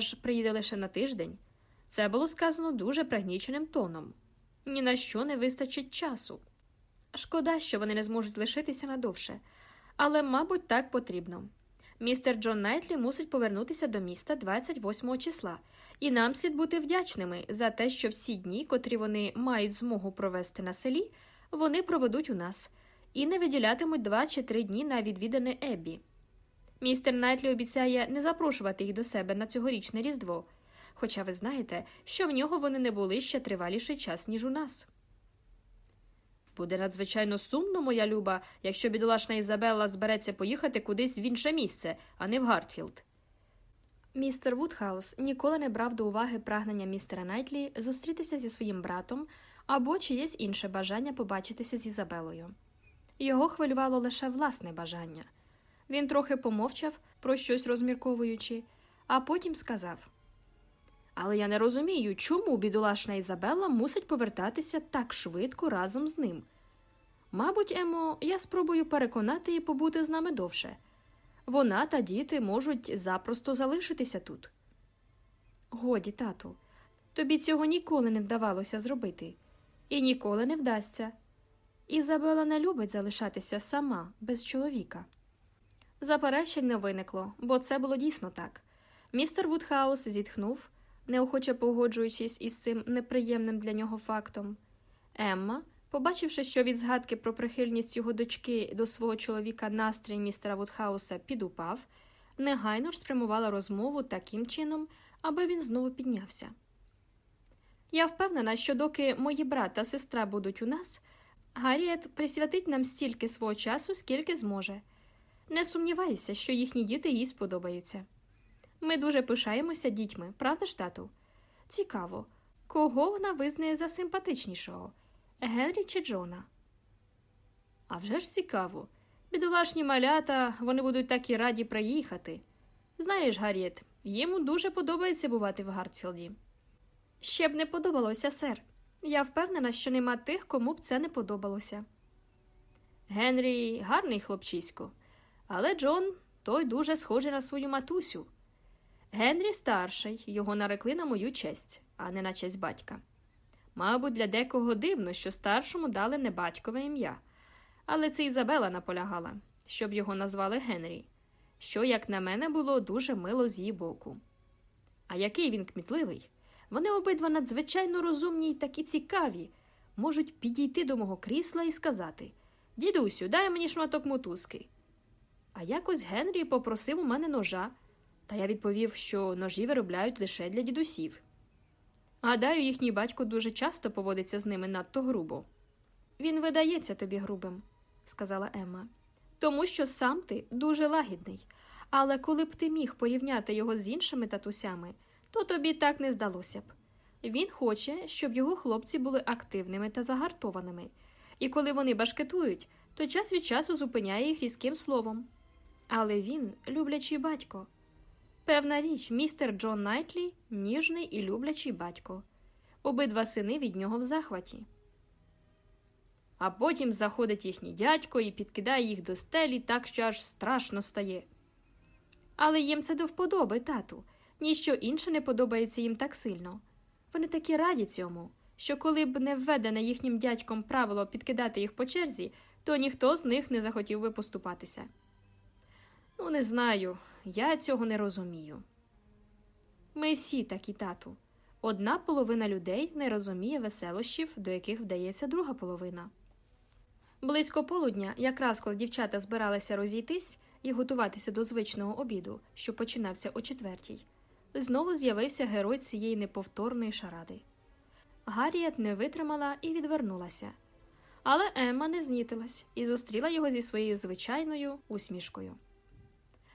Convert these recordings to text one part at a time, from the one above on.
ж приїде лише на тиждень. Це було сказано дуже пригніченим тоном. Ні на що не вистачить часу. Шкода, що вони не зможуть лишитися надовше, але, мабуть, так потрібно. Містер Джон Найтлі мусить повернутися до міста 28 числа, і нам слід бути вдячними за те, що всі дні, котрі вони мають змогу провести на селі, вони проведуть у нас і не виділятимуть два чи три дні на відвідане Еббі. Містер Найтлі обіцяє не запрошувати їх до себе на цьогорічне Різдво, хоча ви знаєте, що в нього вони не були ще триваліший час, ніж у нас. Буде надзвичайно сумно, моя люба, якщо бідолашна Ізабелла збереться поїхати кудись в інше місце, а не в Гартфілд. Містер Вудхаус ніколи не брав до уваги прагнення містера Найтлі зустрітися зі своїм братом або чиєсь інше бажання побачитися з Ізабелою. Його хвилювало лише власне бажання. Він трохи помовчав, про щось розмірковуючи, а потім сказав Але я не розумію, чому бідолашна Ізабелла мусить повертатися так швидко разом з ним. Мабуть, Емо, я спробую переконати її побути з нами довше. Вона та діти можуть запросто залишитися тут. Годі, тату, тобі цього ніколи не вдавалося зробити, і ніколи не вдасться. Ізабела не любить залишатися сама, без чоловіка. Заперечень не виникло, бо це було дійсно так. Містер Вудхаус зітхнув, неохоче погоджуючись із цим неприємним для нього фактом. Емма, побачивши, що від згадки про прихильність його дочки до свого чоловіка настрій містера Вудхауса підупав, негайно ж спрямувала розмову таким чином, аби він знову піднявся. Я впевнена, що доки мої брат та сестра будуть у нас, Гарріет присвятить нам стільки свого часу, скільки зможе. Не сумніваюся, що їхні діти їй сподобаються. Ми дуже пишаємося дітьми, правда ж, тату? Цікаво, кого вона визнає за симпатичнішого Генрі чи Джона? А вже ж цікаво. Бідолашні малята, вони будуть так і раді приїхати. Знаєш, Гарріет, йому дуже подобається бувати в Гартфілді. Ще б не подобалося, сер. Я впевнена, що нема тих, кому б це не подобалося. Генрі гарний хлопчисько, але Джон той дуже схожий на свою матусю. Генрі старший, його нарекли на мою честь, а не на честь батька. Мабуть, для декого дивно, що старшому дали не батькове ім'я, але це Ізабела наполягала, щоб його назвали Генрі, що, як на мене, було дуже мило з її боку. А який він кмітливий. Вони обидва надзвичайно розумні й такі цікаві, можуть підійти до мого крісла і сказати Дідусю, дай мені шматок мотузки. А якось Генрі попросив у мене ножа, та я відповів, що ножі виробляють лише для дідусів. Гадаю, їхній батько дуже часто поводиться з ними надто грубо. Він видається тобі грубим, сказала Емма, тому що сам ти дуже лагідний, але коли б ти міг порівняти його з іншими татусями то тобі так не здалося б. Він хоче, щоб його хлопці були активними та загартованими, і коли вони башкетують, то час від часу зупиняє їх різким словом. Але він люблячий батько. Певна річ, містер Джон Найтлі ніжний і люблячий батько. Обидва сини від нього в захваті. А потім заходить їхній дядько і підкидає їх до стелі так, що аж страшно стає. Але їм це до вподоби, тату. Ніщо інше не подобається їм так сильно. Вони такі раді цьому, що коли б не введене їхнім дядьком правило підкидати їх по черзі, то ніхто з них не захотів би поступатися. Ну, не знаю, я цього не розумію. Ми всі такі, тату. Одна половина людей не розуміє веселощів, до яких вдається друга половина. Близько полудня, якраз коли дівчата збиралися розійтись і готуватися до звичного обіду, що починався о четвертій знову з'явився герой цієї неповторної шаради. Гарріет не витримала і відвернулася. Але Емма не знітилась і зустріла його зі своєю звичайною усмішкою.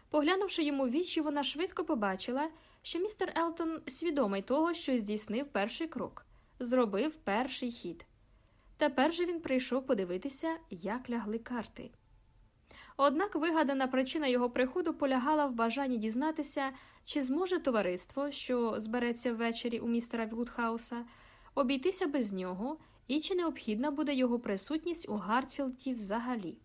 Поглянувши йому в вічі, вона швидко побачила, що містер Елтон свідомий того, що здійснив перший крок, зробив перший хід. Тепер же він прийшов подивитися, як лягли карти. Однак вигадана причина його приходу полягала в бажанні дізнатися, чи зможе товариство, що збереться ввечері у містера Вудхауса, обійтися без нього, і чи необхідна буде його присутність у Гартфілді взагалі.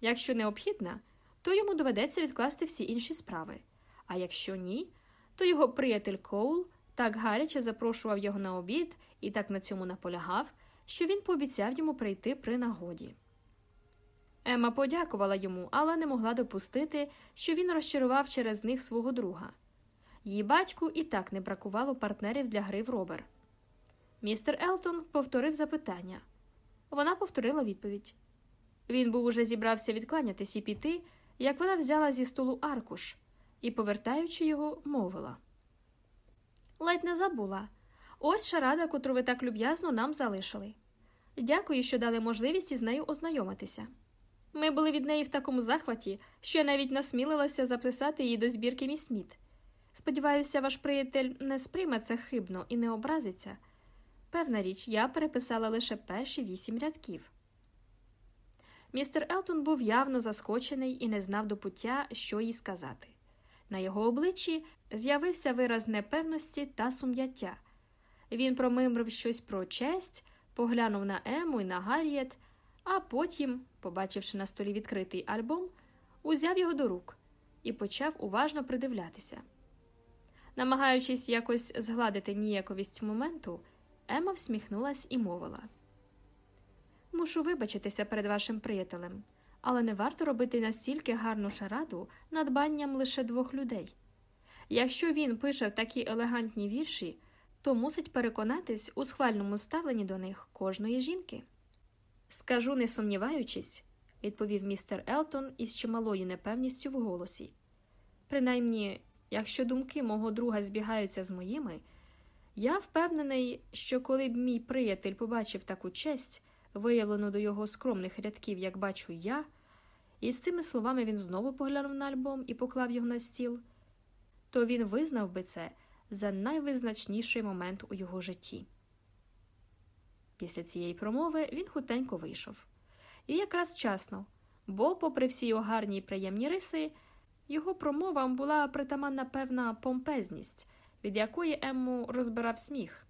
Якщо необхідна, то йому доведеться відкласти всі інші справи, а якщо ні, то його приятель Коул так гаряче запрошував його на обід і так на цьому наполягав, що він пообіцяв йому прийти при нагоді. Емма подякувала йому, але не могла допустити, що він розчарував через них свого друга. Її батьку і так не бракувало партнерів для гри в робер. Містер Елтон повторив запитання. Вона повторила відповідь. Він був уже зібрався відкланятись і піти, як вона взяла зі столу аркуш і, повертаючи його, мовила. Ледь не забула. Ось шарада, котру ви так люб'язно нам залишили. Дякую, що дали можливість із нею ознайомитися. Ми були від неї в такому захваті, що я навіть насмілилася записати її до збірки міс Сміт. Сподіваюся, ваш приятель не сприйме це хибно і не образиться. Певна річ, я переписала лише перші вісім рядків. Містер Елтон був явно заскочений і не знав до пуття, що їй сказати. На його обличчі з'явився вираз непевності та сум'яття. Він промимрив щось про честь, поглянув на Ему і на Гарріет, а потім, побачивши на столі відкритий альбом, узяв його до рук і почав уважно придивлятися. Намагаючись якось згладити ніяковість моменту, Ема всміхнулась і мовила. Мушу вибачитися перед вашим приятелем, але не варто робити настільки гарну шараду надбанням лише двох людей. Якщо він пише такі елегантні вірші, то мусить переконатись у схвальному ставленні до них кожної жінки. Скажу, не сумніваючись, відповів містер Елтон із чималою непевністю в голосі. Принаймні, якщо думки мого друга збігаються з моїми, я впевнений, що коли б мій приятель побачив таку честь, виявлену до його скромних рядків, як бачу я, і з цими словами він знову поглянув на альбом і поклав його на стіл, то він визнав би це за найвизначніший момент у його житті. Після цієї промови він хутенько вийшов. І якраз вчасно, бо, попри всі його гарні й приємні риси, його промовам була притаманна певна помпезність, від якої Емму розбирав сміх.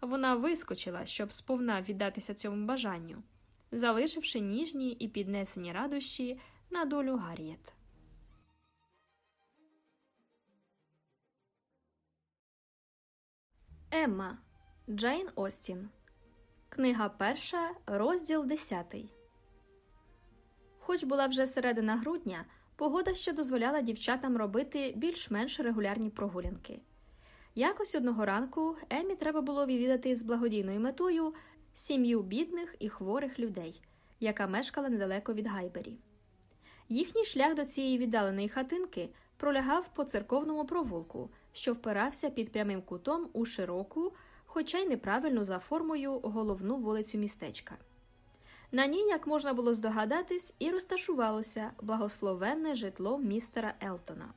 Вона вискочила, щоб сповна віддатися цьому бажанню, залишивши ніжні і піднесені радощі на долю Гарріет. Емма Джейн Остін. Книга перша, розділ десятий. Хоч була вже середина грудня, погода ще дозволяла дівчатам робити більш-менш регулярні прогулянки. Якось одного ранку Емі треба було відвідати з благодійною метою сім'ю бідних і хворих людей, яка мешкала недалеко від Гайбері. Їхній шлях до цієї віддаленої хатинки пролягав по церковному провулку, що впирався під прямим кутом у широку, хоча й неправильну за формою головну вулицю містечка. На ній, як можна було здогадатись, і розташувалося благословенне житло містера Елтона.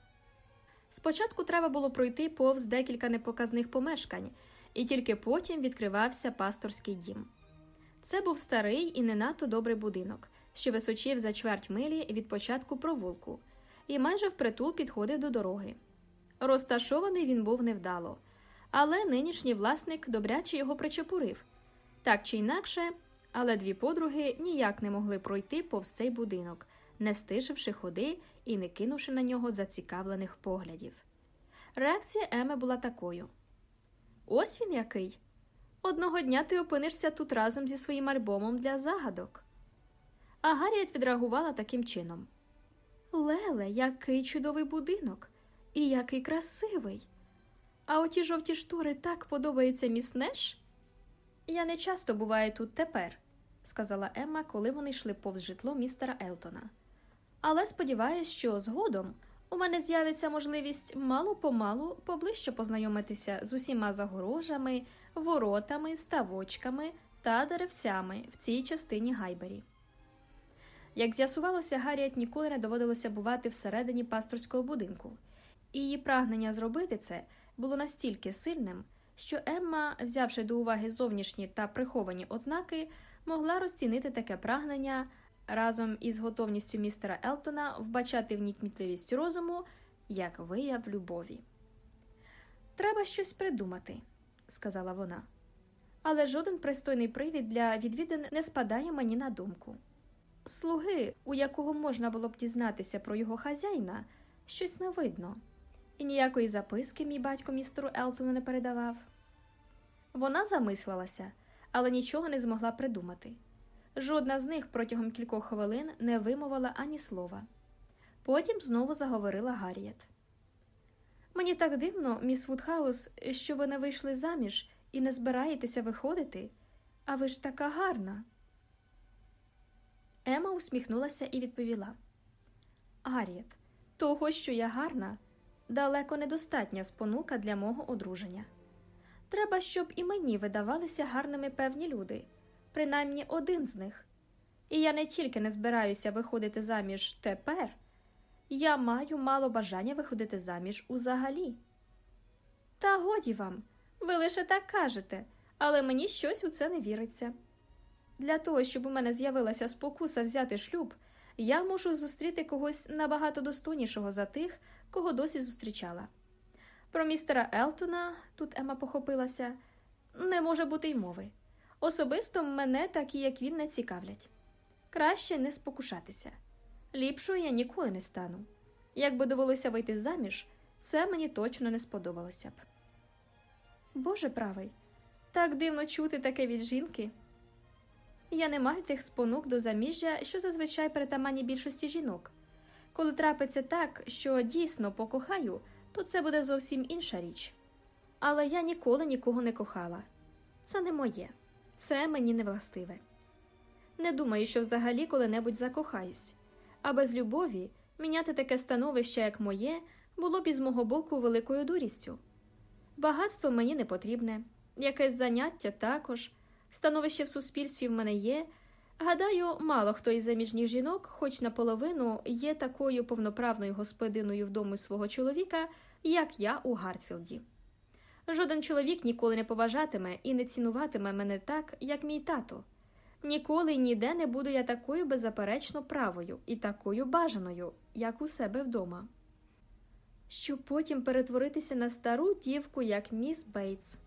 Спочатку треба було пройти повз декілька непоказних помешкань, і тільки потім відкривався пасторський дім. Це був старий і не надто добрий будинок, що височив за чверть милі від початку провулку, і майже впритул підходив до дороги. Розташований він був невдало, але нинішній власник добряче його причепурив. Так чи інакше, але дві подруги ніяк не могли пройти повз цей будинок, не стишивши ходи і не кинувши на нього зацікавлених поглядів. Реакція Еми була такою: Ось він який. Одного дня ти опинишся тут разом зі своїм альбомом для загадок. А Гарріет відреагувала таким чином: Леле, який чудовий будинок, і який красивий. А оті жовті штори так подобаються міснеш? Я не часто буваю тут тепер, сказала Емма, коли вони йшли повз житло містера Елтона. Але сподіваюся, що згодом у мене з'явиться можливість мало помалу поближче познайомитися з усіма загорожами, воротами, ставочками та деревцями в цій частині Гайбері. Як з'ясувалося, Гарріет ніколи не доводилося бувати всередині пасторського будинку, і її прагнення зробити це було настільки сильним, що Емма, взявши до уваги зовнішні та приховані ознаки, могла розцінити таке прагнення разом із готовністю містера Елтона вбачати в ній кмітливість розуму як вияв любові. Треба щось придумати, сказала вона. Але жоден пристойний привід для відвідин не спадає мені на думку. Слуги, у якого можна було б дізнатися про його хазяїна, щось не видно. І ніякої записки мій батько містеру Елтону не передавав. Вона замислилася, але нічого не змогла придумати. Жодна з них протягом кількох хвилин не вимовила ані слова. Потім знову заговорила Гарріет. Мені так дивно, міс Вудхаус, що ви не вийшли заміж і не збираєтеся виходити, а ви ж така гарна. Ема усміхнулася і відповіла: Гарріет, того, що я гарна, далеко недостатня спонука для мого одруження. Треба, щоб і мені видавалися гарними певні люди, принаймні один з них. І я не тільки не збираюся виходити заміж тепер, я маю мало бажання виходити заміж узагалі. Та годі вам, ви лише так кажете, але мені щось у це не віриться. Для того, щоб у мене з'явилася спокуса взяти шлюб, я мушу зустріти когось набагато достойнішого за тих, кого досі зустрічала. Про містера Елтона, тут Ема похопилася, не може бути й мови. Особисто мене такі, як він, не цікавлять. Краще не спокушатися. Ліпшою я ніколи не стану. Якби довелося вийти заміж, це мені точно не сподобалося б. Боже правий, так дивно чути таке від жінки. Я не маю тих спонук до заміжжя, що зазвичай перетаманні більшості жінок. Коли трапиться так, що дійсно покохаю, то це буде зовсім інша річ. Але я ніколи нікого не кохала. Це не моє, це мені не властиве. Не думаю, що взагалі коли-небудь закохаюсь, а без любові міняти таке становище, як моє, було б із мого боку великою дурістю. Багатство мені не потрібне, якесь заняття також, становище в суспільстві в мене є. Гадаю, мало хто із заміжніх жінок, хоч наполовину, є такою повноправною господиною в дому свого чоловіка, як я у Гартфілді. Жоден чоловік ніколи не поважатиме і не цінуватиме мене так, як мій тато. Ніколи й ніде не буду я такою беззаперечно правою і такою бажаною, як у себе вдома. Щоб потім перетворитися на стару дівку, як міс Бейтс.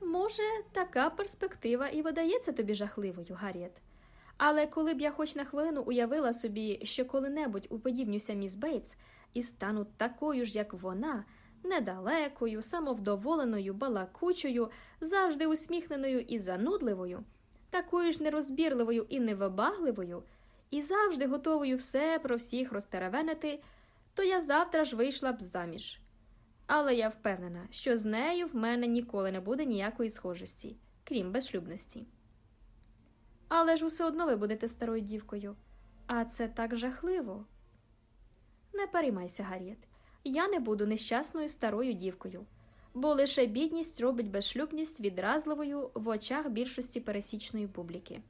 Може, така перспектива і видається тобі жахливою, Гарріет. Але коли б я хоч на хвилину уявила собі, що коли-небудь уподібнюся міс Бейтс і стану такою ж, як вона, недалекою, самовдоволеною, балакучою, завжди усміхненою і занудливою, такою ж нерозбірливою і невибагливою, і завжди готовою все про всіх розтеревенити, то я завтра ж вийшла б заміж. Але я впевнена, що з нею в мене ніколи не буде ніякої схожості, крім безшлюбності. Але ж усе одно ви будете старою дівкою, а це так жахливо. Не переймайся, Гарріет, я не буду нещасною старою дівкою, бо лише бідність робить безшлюбність відразливою в очах більшості пересічної публіки.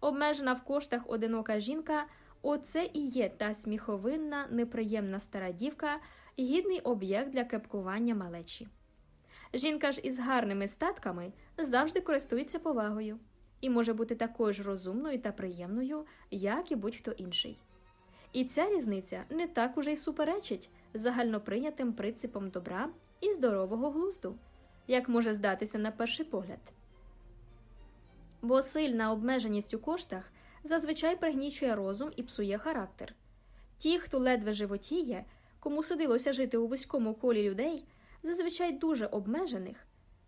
Обмежена в коштах одинока жінка оце і є та сміховинна, неприємна стара дівка гідний об'єкт для кепкування малечі. Жінка ж із гарними статками завжди користується повагою і може бути такою ж розумною та приємною, як і будь-хто інший. І ця різниця не так уже й суперечить загальноприйнятим принципам добра і здорового глузду, як може здатися на перший погляд. Бо сильна обмеженість у коштах зазвичай пригнічує розум і псує характер. Ті, хто ледве животіє, кому судилося жити у вузькому колі людей, зазвичай дуже обмежених,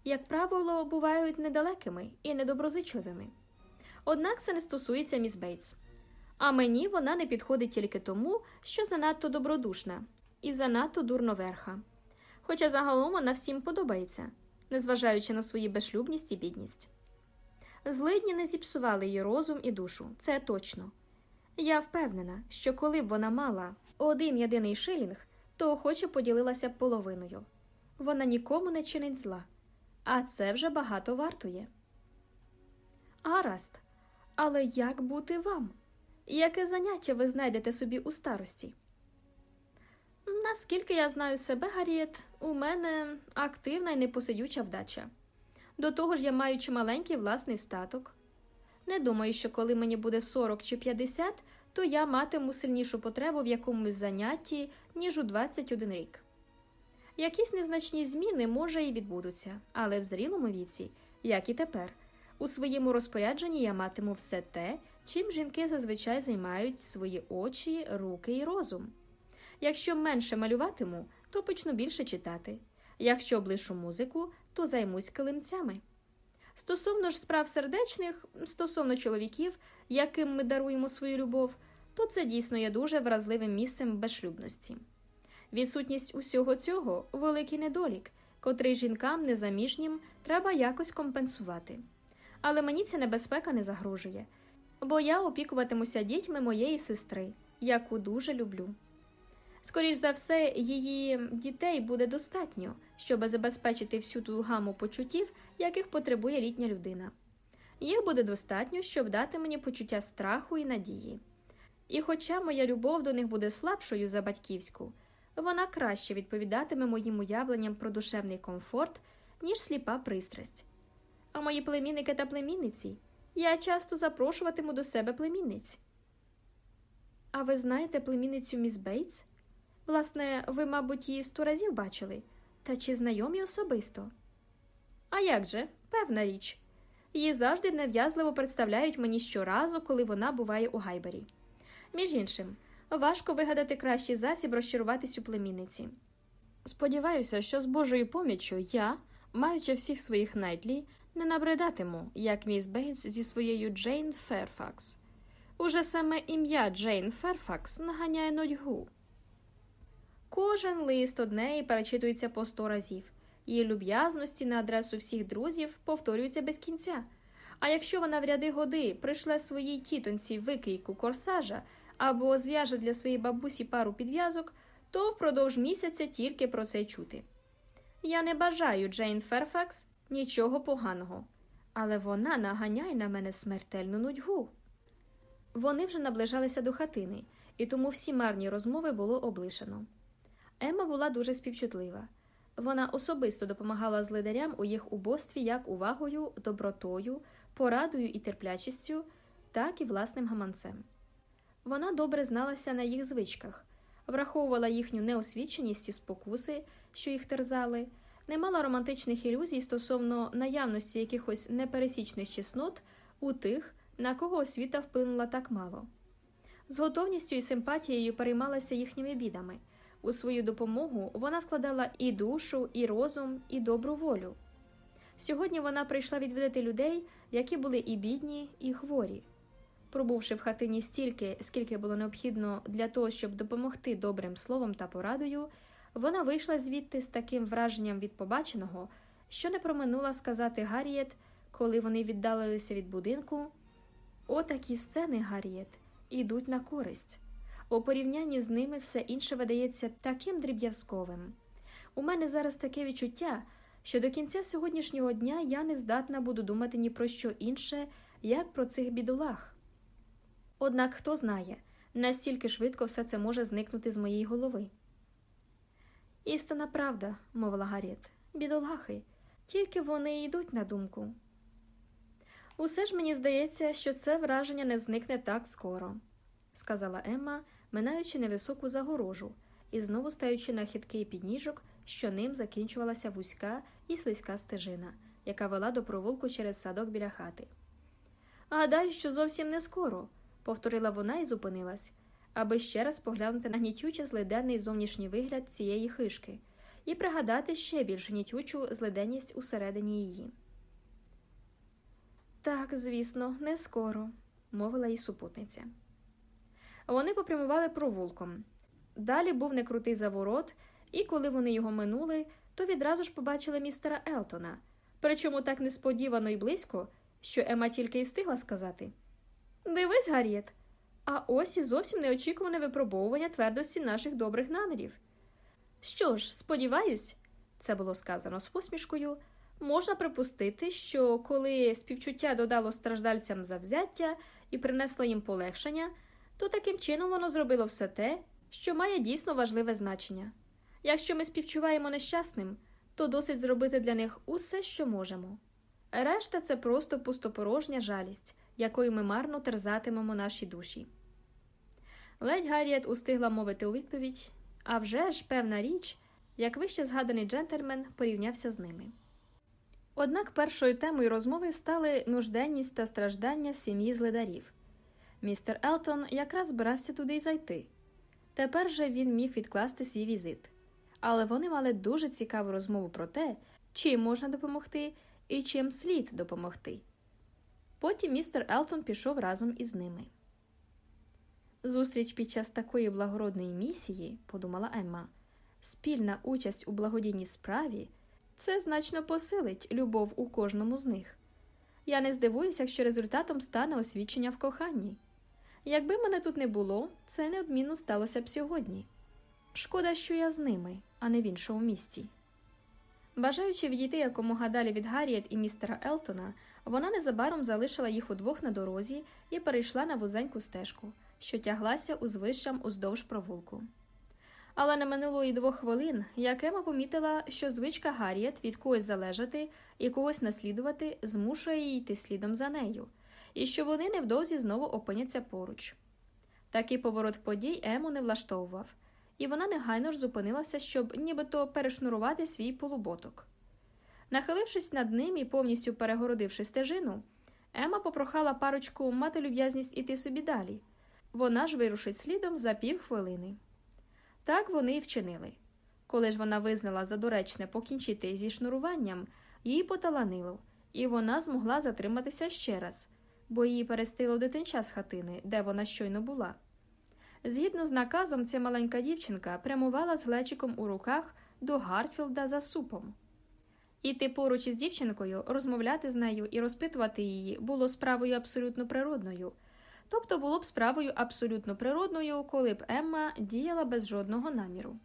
як правило, бувають недалекими і недоброзичливими. Однак це не стосується міс Бейтс. А мені вона не підходить тільки тому, що занадто добродушна і занадто дурноверха. Хоча загалом вона всім подобається, незважаючи на свої безшлюбність і бідність. Злидні не зіпсували її розум і душу, це точно. Я впевнена, що коли б вона мала один єдиний шилінг, то охоче поділилася половиною. Вона нікому не чинить зла, а це вже багато вартує. Гаразд, але як бути вам? Яке заняття ви знайдете собі у старості? Наскільки я знаю себе, Гарріет, у мене активна і непосидюча вдача. До того ж, я маю чималенький власний статок. Не думаю, що коли мені буде 40 чи 50, то я матиму сильнішу потребу в якомусь занятті, ніж у 21 рік. Якісь незначні зміни, може, і відбудуться, але в зрілому віці, як і тепер, у своєму розпорядженні я матиму все те, чим жінки зазвичай займають свої очі, руки і розум. Якщо менше малюватиму, то почну більше читати. Якщо облишу музику, то займусь килимцями. Стосовно ж справ сердечних, стосовно чоловіків, яким ми даруємо свою любов, то це дійсно є дуже вразливим місцем безшлюбності. Відсутність усього цього великий недолік, котрий жінкам незаміжнім треба якось компенсувати. Але мені ця небезпека не загрожує, бо я опікуватимуся дітьми моєї сестри, яку дуже люблю. Скоріш за все, її дітей буде достатньо, щоб забезпечити всю ту гаму почуттів, яких потребує літня людина. Їх буде достатньо, щоб дати мені почуття страху і надії. І хоча моя любов до них буде слабшою за батьківську, вона краще відповідатиме моїм уявленням про душевний комфорт, ніж сліпа пристрасть. А мої племінники та племінниці я часто запрошуватиму до себе племінниць. А ви знаєте племінницю міс Бейтс? Власне, ви, мабуть, її сто разів бачили, та чи знайомі особисто? А як же, певна річ. Її завжди нав'язливо представляють мені щоразу, коли вона буває у Гайбері. Між іншим, важко вигадати кращий засіб розчаруватись у племінниці. Сподіваюся, що з Божою поміччю я, маючи всіх своїх Найтлі, не набридатиму, як міс Бейтс зі своєю Джейн Ферфакс. Уже саме ім'я Джейн Ферфакс наганяє нудьгу. Кожен лист однеї перечитується по сто разів, її люб'язності на адресу всіх друзів повторюються без кінця. А якщо вона в ряди годи прийшле своїй тітонці викрійку корсажа або зв'яже для своєї бабусі пару підв'язок, то впродовж місяця тільки про це чути. Я не бажаю Джейн Ферфакс нічого поганого, але вона наганяє на мене смертельну нудьгу. Вони вже наближалися до хатини, і тому всі марні розмови було облишено. Емма була дуже співчутлива. Вона особисто допомагала злидарям у їх убостві як увагою, добротою, порадою і терплячістю, так і власним гаманцем. Вона добре зналася на їх звичках, враховувала їхню неосвіченість і спокуси, що їх терзали, не мала романтичних ілюзій стосовно наявності якихось непересічних чеснот у тих, на кого освіта вплинула так мало. З готовністю і симпатією переймалася їхніми бідами. У свою допомогу вона вкладала і душу, і розум, і добру волю. Сьогодні вона прийшла відвідати людей, які були і бідні, і хворі. Пробувши в хатині стільки, скільки було необхідно для того, щоб допомогти добрим словом та порадою, вона вийшла звідти з таким враженням від побаченого, що не проминула сказати Гарріет, коли вони віддалилися від будинку. Отакі сцени, Гарріет, ідуть на користь. У порівнянні з ними все інше видається таким дріб'язковим. У мене зараз таке відчуття, що до кінця сьогоднішнього дня я не здатна буду думати ні про що інше, як про цих бідолах. Однак хто знає, настільки швидко все це може зникнути з моєї голови. Істина правда, мовила Гарріет, бідолахи, тільки вони йдуть на думку. Усе ж мені здається, що це враження не зникне так скоро, сказала Емма, минаючи невисоку загорожу і знову стаючи на хиткий підніжок, що ним закінчувалася вузька і слизька стежина, яка вела до провулку через садок біля хати. Гадаю, що зовсім не скоро, повторила вона і зупинилась, аби ще раз поглянути на гнітюче злиденний зовнішній вигляд цієї хишки і пригадати ще більш гнітючу злиденність усередині її. Так, звісно, не скоро, мовила їй супутниця. Вони попрямували провулком. Далі був некрутий заворот, і коли вони його минули, то відразу ж побачили містера Елтона, причому так несподівано і близько, що Ема тільки й встигла сказати Дивись, Гарріет, а ось і зовсім неочікуване випробовування твердості наших добрих намірів. Що ж, сподіваюсь, це було сказано з посмішкою. Можна припустити, що коли співчуття додало страждальцям завзяття і принесло їм полегшення, то таким чином воно зробило все те, що має дійсно важливе значення. Якщо ми співчуваємо нещасним, то досить зробити для них усе, що можемо. Решта це просто пустопорожня жалість, якою ми марно терзатимемо наші душі. Ледь Гарріет устигла мовити у відповідь а вже ж певна річ, як вище згаданий джентльмен порівнявся з ними. Однак першою темою розмови стали нужденність та страждання сім'ї злидарів. Містер Елтон якраз збирався туди й зайти. Тепер же він міг відкласти свій візит. але вони мали дуже цікаву розмову про те, чим можна допомогти і чим слід допомогти. Потім містер Елтон пішов разом із ними. Зустріч під час такої благородної місії, подумала Емма, спільна участь у благодійній справі це значно посилить любов у кожному з них. Я не здивуюся, якщо результатом стане освічення в коханні. Якби мене тут не було, це неодмінно сталося б сьогодні. Шкода, що я з ними, а не в іншому місці. Бажаючи відійти якомога далі від Гарріет і містера Елтона, вона незабаром залишила їх удвох на дорозі і перейшла на вузеньку стежку, що тяглася узвищам уздовж провулку. Але не минуло і двох хвилин, як Ема помітила, що звичка Гарріет від когось залежати і когось наслідувати змушує її йти слідом за нею, і що вони невдовзі знову опиняться поруч. Такий поворот подій Ему не влаштовував, і вона негайно ж зупинилася, щоб нібито перешнурувати свій полуботок. Нахилившись над ним і повністю перегородивши стежину, Ема попрохала парочку мати люб'язність іти собі далі. Вона ж вирушить слідом за півхвилини. Так вони й вчинили. Коли ж вона визнала за доречне покінчити зі шнуруванням, їй поталанило, і вона змогла затриматися ще раз, бо її перестило дитинча з хатини, де вона щойно була. Згідно з наказом, ця маленька дівчинка прямувала з глечиком у руках до Гартфілда за супом. Іти поруч із дівчинкою, розмовляти з нею і розпитувати її було справою абсолютно природною. Тобто було б справою абсолютно природною, коли б Емма діяла без жодного наміру.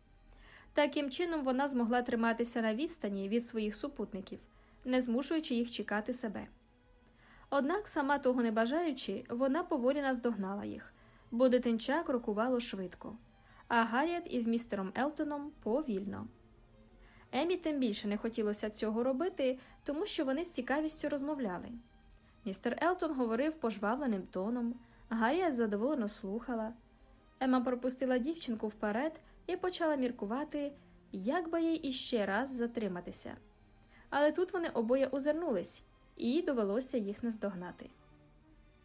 Таким чином вона змогла триматися на відстані від своїх супутників, не змушуючи їх чекати себе. Однак, сама того не бажаючи, вона поволі наздогнала їх, бо дитинча крокувало швидко, а Гарріет із містером Елтоном повільно. Емі тим більше не хотілося цього робити, тому що вони з цікавістю розмовляли. Містер Елтон говорив пожвавленим тоном. Гарріет задоволено слухала. Ема пропустила дівчинку вперед і почала міркувати, як би їй іще раз затриматися. Але тут вони обоє озирнулись, і довелося їх наздогнати.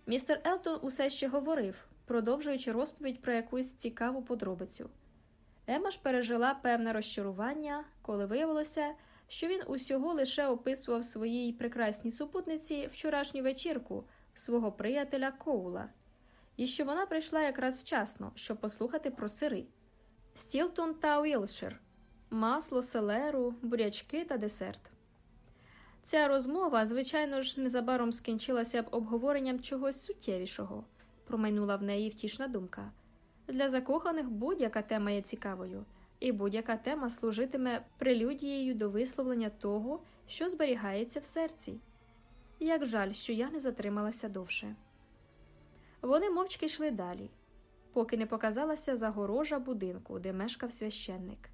Містер Елтон усе ще говорив, продовжуючи розповідь про якусь цікаву подробицю. Ема ж пережила певне розчарування, коли виявилося, що він усього лише описував своїй прекрасній супутниці вчорашню вечірку свого приятеля Коула і що вона прийшла якраз вчасно, щоб послухати про сири Стілтон та Уілшир, масло, селеру, бурячки та десерт. Ця розмова, звичайно ж, незабаром скінчилася б обговоренням чогось суттєвішого, промайнула в неї втішна думка. Для закоханих будь-яка тема є цікавою, і будь-яка тема служитиме прелюдією до висловлення того, що зберігається в серці. Як жаль, що я не затрималася довше. Вони мовчки йшли далі, поки не показалася загорожа будинку, де мешкав священник.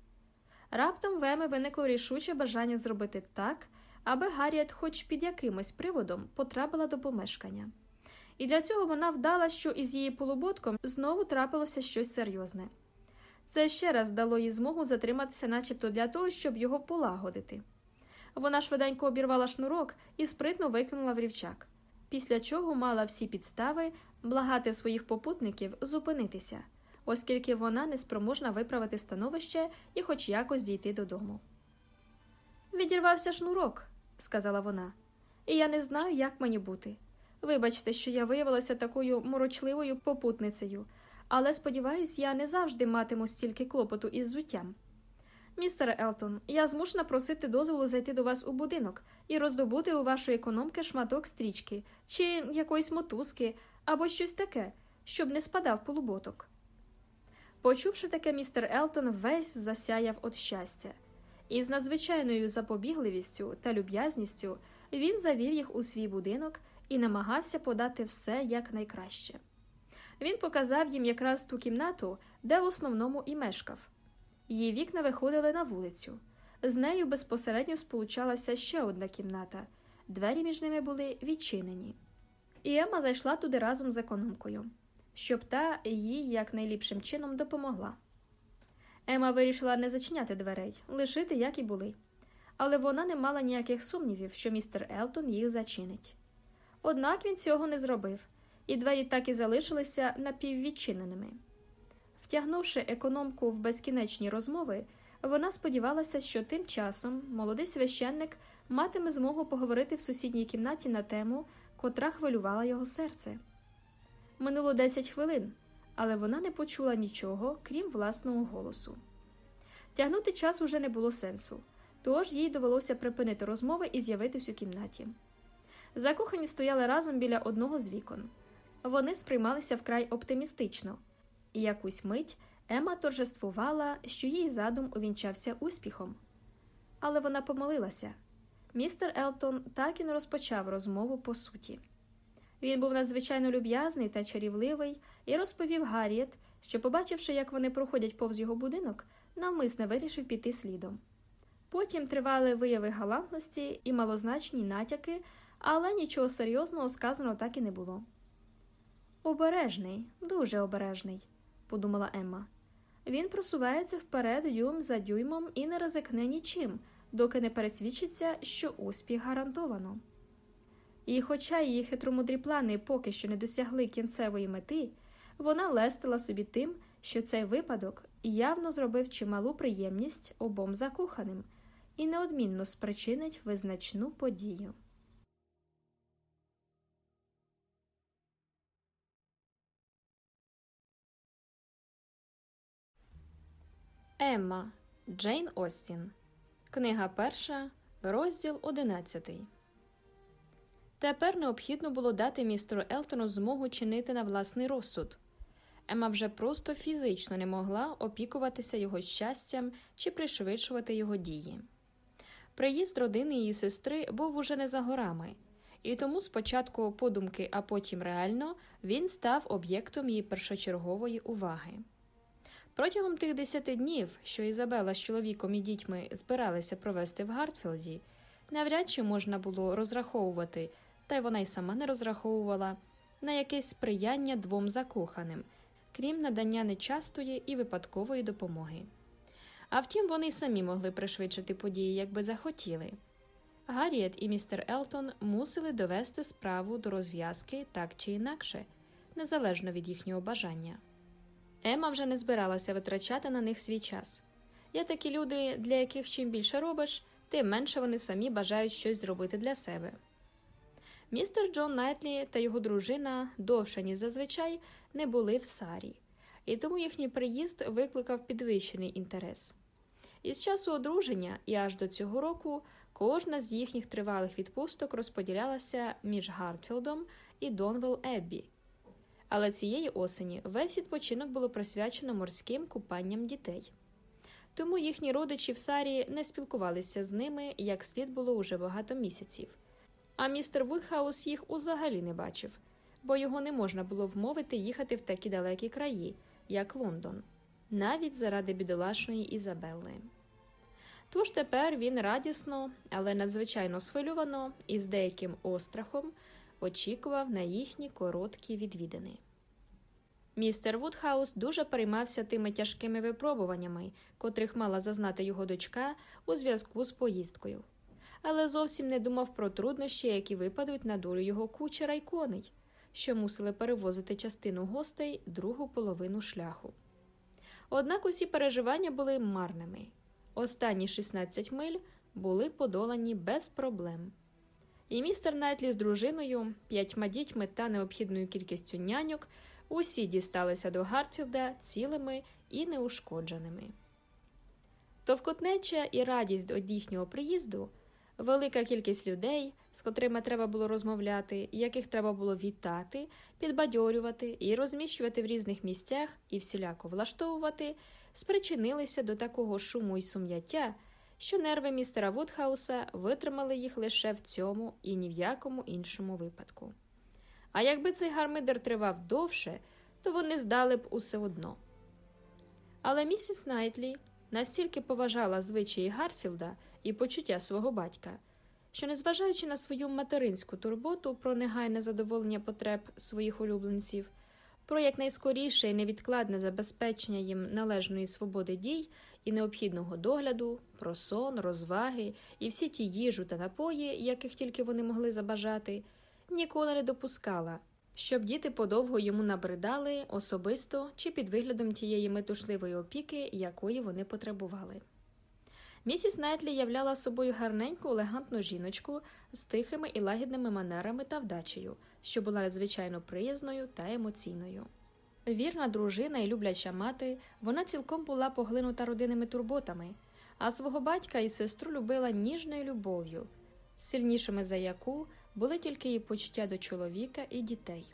Раптом в Еми виникло рішуче бажання зробити так, аби Гарріет хоч під якимось приводом потрапила до помешкання. І для цього вона вдала, що із її полуботком знову трапилося щось серйозне. Це ще раз дало їй змогу затриматися, начебто для того, щоб його полагодити. Вона швиденько обірвала шнурок і спритно викинула в рівчак, після чого мала всі підстави благати своїх попутників зупинитися, оскільки вона не спроможна виправити становище і хоч якось дійти додому. Відірвався шнурок, сказала вона, і я не знаю, як мені бути. Вибачте, що я виявилася такою морочливою попутницею, але сподіваюсь, я не завжди матиму стільки клопоту із зуттям. Містере Елтон, я змушена просити дозволу зайти до вас у будинок і роздобути у вашої економки шматок стрічки чи якоїсь мотузки або щось таке, щоб не спадав полуботок. Почувши таке, містер Елтон весь засяяв від щастя, і з надзвичайною запобігливістю та люб'язністю він завів їх у свій будинок і намагався подати все якнайкраще. Він показав їм якраз ту кімнату, де в основному і мешкав. Її вікна виходили на вулицю. З нею безпосередньо сполучалася ще одна кімната, двері між ними були відчинені. І Ема зайшла туди разом з економкою, щоб та їй якнайліпшим чином допомогла. Ема вирішила не зачиняти дверей, лишити, як і були, але вона не мала ніяких сумнівів, що містер Елтон їх зачинить. Однак він цього не зробив, і двері так і залишилися напіввідчиненими. Втягнувши економку в безкінечні розмови, Вона сподівалася, що тим часом молодий священник матиме змогу поговорити в сусідній кімнаті на тему, котра хвилювала його серце. Минуло 10 хвилин, але вона не почула нічого, крім власного голосу. Тягнути час уже не було сенсу, тож їй довелося припинити розмови і з'явитись у кімнаті. Закохані стояли разом біля одного з вікон. Вони сприймалися вкрай оптимістично, і якусь мить Ема торжествувала, що її задум увінчався успіхом. Але вона помилилася. Містер Елтон так і не розпочав розмову по суті. Він був надзвичайно люб'язний та чарівливий і розповів Гарріет, що, побачивши, як вони проходять повз його будинок, навмисне вирішив піти слідом. Потім тривали вияви галантності і малозначні натяки, але нічого серйозного сказано так і не було. Обережний, дуже обережний, подумала Емма. Він просувається вперед дюйм за дюймом і не ризикне нічим, доки не пересвідчиться, що успіх гарантовано. І, хоча її хитромудрі плани поки що не досягли кінцевої мети, вона лестила собі тим, що цей випадок явно зробив чималу приємність обом закоханим і неодмінно спричинить визначну подію. Емма Джейн Остін. Книга перша, розділ одинадцятий. Тепер необхідно було дати містеру Елтону змогу чинити на власний розсуд. Ема вже просто фізично не могла опікуватися його щастям чи пришвидшувати його дії. Приїзд родини її сестри був уже не за горами, і тому спочатку подумки, а потім реально він став об'єктом її першочергової уваги. Протягом тих десяти днів, що Ізабела з чоловіком і дітьми збиралися провести в Гартфілді, навряд чи можна було розраховувати, та й вона й сама не розраховувала на якесь сприяння двом закоханим, крім надання нечастої і випадкової допомоги. А втім, вони й самі могли пришвидшити події, якби захотіли. Гарріет і містер Елтон мусили довести справу до розв'язки так чи інакше, незалежно від їхнього бажання. Ема вже не збиралася витрачати на них свій час. Є такі люди, для яких чим більше робиш, тим менше вони самі бажають щось зробити для себе. Містер Джон Найтлі та його дружина довше, ніж зазвичай, не були в Сарі, і тому їхній приїзд викликав підвищений інтерес. Із часу одруження і аж до цього року кожна з їхніх тривалих відпусток розподілялася між Гартфілдом і Донвелл Еббі. Але цієї осені весь відпочинок було присвячено морським купанням дітей. Тому їхні родичі в Сарі не спілкувалися з ними як слід було уже багато місяців. А містер Вудхаус їх узагалі не бачив, бо його не можна було вмовити їхати в такі далекі краї, як Лондон, навіть заради бідолашної Ізабелли. Тож тепер він радісно, але надзвичайно схвильовано і з деяким острахом очікував на їхні короткі відвідини. Містер Вудхаус дуже переймався тими тяжкими випробуваннями, котрих мала зазнати його дочка у зв'язку з поїздкою, але зовсім не думав про труднощі, які випадуть на долю його кучера й коней, що мусили перевозити частину гостей другу половину шляху. Однак усі переживання були марними. Останні 16 миль були подолані без проблем. І містер Найтлі з дружиною, п'ятьма дітьми та необхідною кількістю няньок усі дісталися до Гартфілда цілими і неушкодженими. Товкотнеча і радість від їхнього приїзду, велика кількість людей, з котрими треба було розмовляти, яких треба було вітати, підбадьорювати і розміщувати в різних місцях і всіляко влаштовувати, спричинилися до такого шуму і сум'яття що нерви містера Вудхауса витримали їх лише в цьому і ні в якому іншому випадку. А якби цей гармидер тривав довше, то вони здали б усе одно. Але місіс Найтлі настільки поважала звичаї Гартфілда і почуття свого батька, що, незважаючи на свою материнську турботу про негайне задоволення потреб своїх улюбленців, про якнайскоріше і невідкладне забезпечення їм належної свободи дій і необхідного догляду, про сон, розваги і всі ті їжу та напої, яких тільки вони могли забажати, ніколи не допускала, щоб діти подовго йому набридали особисто чи під виглядом тієї метушливої опіки, якої вони потребували. Місіс Найтлі являла собою гарненьку, елегантну жіночку з тихими і лагідними манерами та вдачею, що була надзвичайно приязною та емоційною. Вірна дружина і любляча мати, вона цілком була поглинута родинними турботами, а свого батька і сестру любила ніжною любов'ю, сильнішими за яку були тільки її почуття до чоловіка і дітей.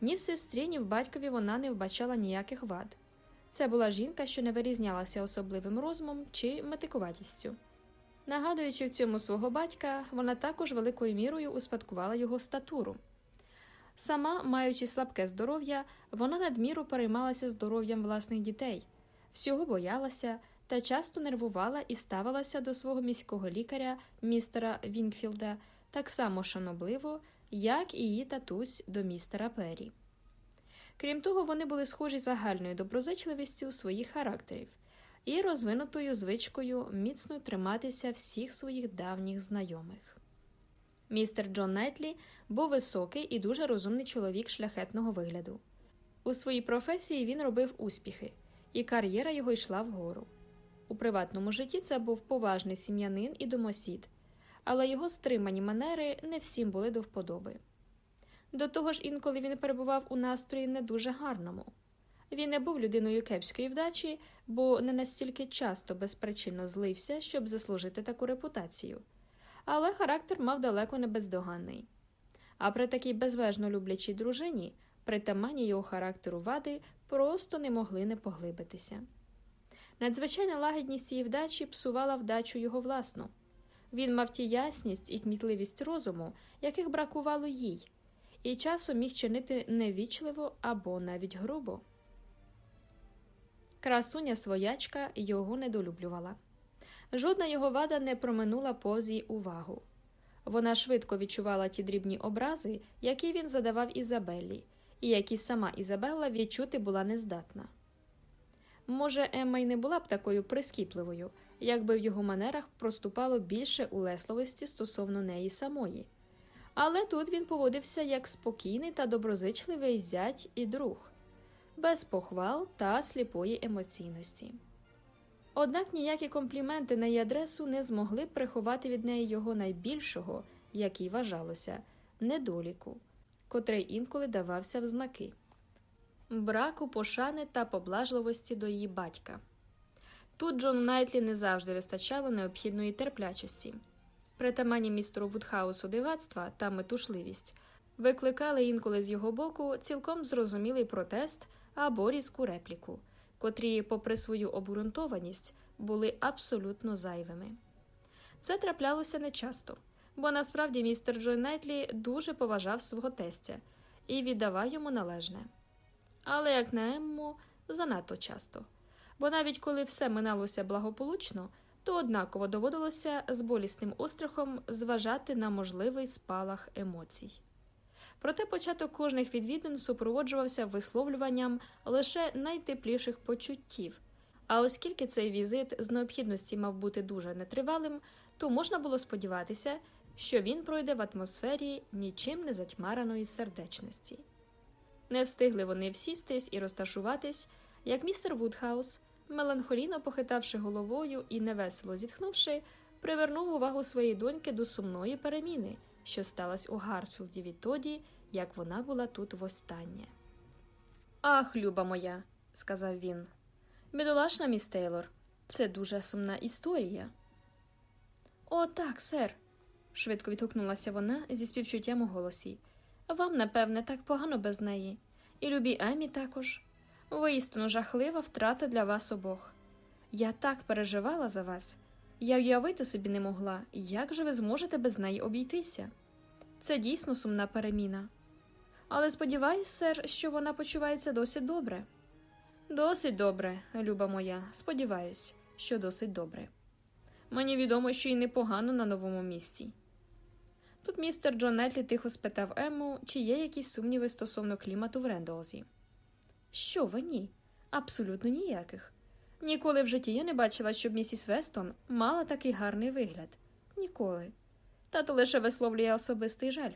Ні в сестрі, ні в батькові вона не вбачала ніяких вад. Це була жінка, що не вирізнялася особливим розумом чи метикуватістю. Нагадуючи в цьому свого батька, вона також великою мірою успадкувала його статуру. Сама, маючи слабке здоров'я, вона надміру переймалася здоров'ям власних дітей, всього боялася та часто нервувала і ставилася до свого міського лікаря, містера Вінкфілда, так само шанобливо, як і її татусь до містера Перрі. Крім того, вони були схожі загальною доброзичливістю своїх характерів і розвинутою звичкою міцно триматися всіх своїх давніх знайомих. Містер Джон Найтлі був високий і дуже розумний чоловік шляхетного вигляду. У своїй професії він робив успіхи, і кар'єра його йшла вгору. У приватному житті це був поважний сім'янин і домосід, але його стримані манери не всім були до вподоби. До того ж, інколи він перебував у настрої не дуже гарному. Він не був людиною кепської вдачі, бо не настільки часто безпричинно злився, щоб заслужити таку репутацію, але характер мав далеко не бездоганний. А при такій безвежно люблячій дружині, притаманні його характеру вади просто не могли не поглибитися. Надзвичайна лагідність її вдачі псувала вдачу його власну. Він мав ті ясність і кмітливість розуму, яких бракувало їй, і часом міг чинити невічливо або навіть грубо. Красуня своячка його недолюблювала. Жодна його вада не проминула повз її увагу. Вона швидко відчувала ті дрібні образи, які він задавав Ізабеллі, і які сама Ізабелла відчути була нездатна. Може, Емма й не була б такою прискіпливою, якби в його манерах проступало більше улесливості стосовно неї самої. Але тут він поводився як спокійний та доброзичливий зять і друг, без похвал та сліпої емоційності. Однак ніякі компліменти на її адресу не змогли приховати від неї його найбільшого, як і вважалося, недоліку, котрий інколи давався в знаки, браку пошани та поблажливості до її батька. Тут Джону Найтлі не завжди вистачало необхідної терплячості. Притаманні містеру Вудхаусу дивацтва та метушливість викликали інколи з його боку цілком зрозумілий протест або різку репліку, котрі, попри свою обґрунтованість, були абсолютно зайвими. Це траплялося нечасто, бо насправді містер Джон Найтлі дуже поважав свого тестя і віддавав йому належне. Але, як на Емму, занадто часто, бо навіть коли все миналося благополучно, то однаково доводилося з болісним острахом зважати на можливий спалах емоцій. Проте початок кожних відвідин супроводжувався висловлюванням лише найтепліших почуттів. А оскільки цей візит з необхідності мав бути дуже нетривалим, то можна було сподіватися, що він пройде в атмосфері нічим не затьмараної сердечності. Не встигли вони всістись і розташуватись, як містер Вудхаус, меланхолійно похитавши головою і невесело зітхнувши, привернув увагу своєї доньки до сумної переміни, що сталася у Гартфілді відтоді, як вона була тут востаннє. Ах, люба моя, сказав він. Бідолашна міс Тейлор, це дуже сумна історія. О, так, сер, швидко відгукнулася вона зі співчуттям у голосі. Вам, напевне, так погано без неї, і любі Емі також. Воістину жахлива втрата для вас обох. Я так переживала за вас, я уявити собі не могла, як же ви зможете без неї обійтися. Це дійсно сумна переміна. Але сподіваюсь, сер, що вона почувається досить добре. Досить добре, люба моя, сподіваюсь, що досить добре. Мені відомо, що й непогано на новому місці. Тут містер Джон Нетлі тихо спитав Емму, чи є якісь сумніви стосовно клімату в Рендолзі. Що ви ні? Абсолютно ніяких. Ніколи в житті я не бачила, щоб місіс Вестон мала такий гарний вигляд. Ніколи. Тато лише висловлює особистий жаль.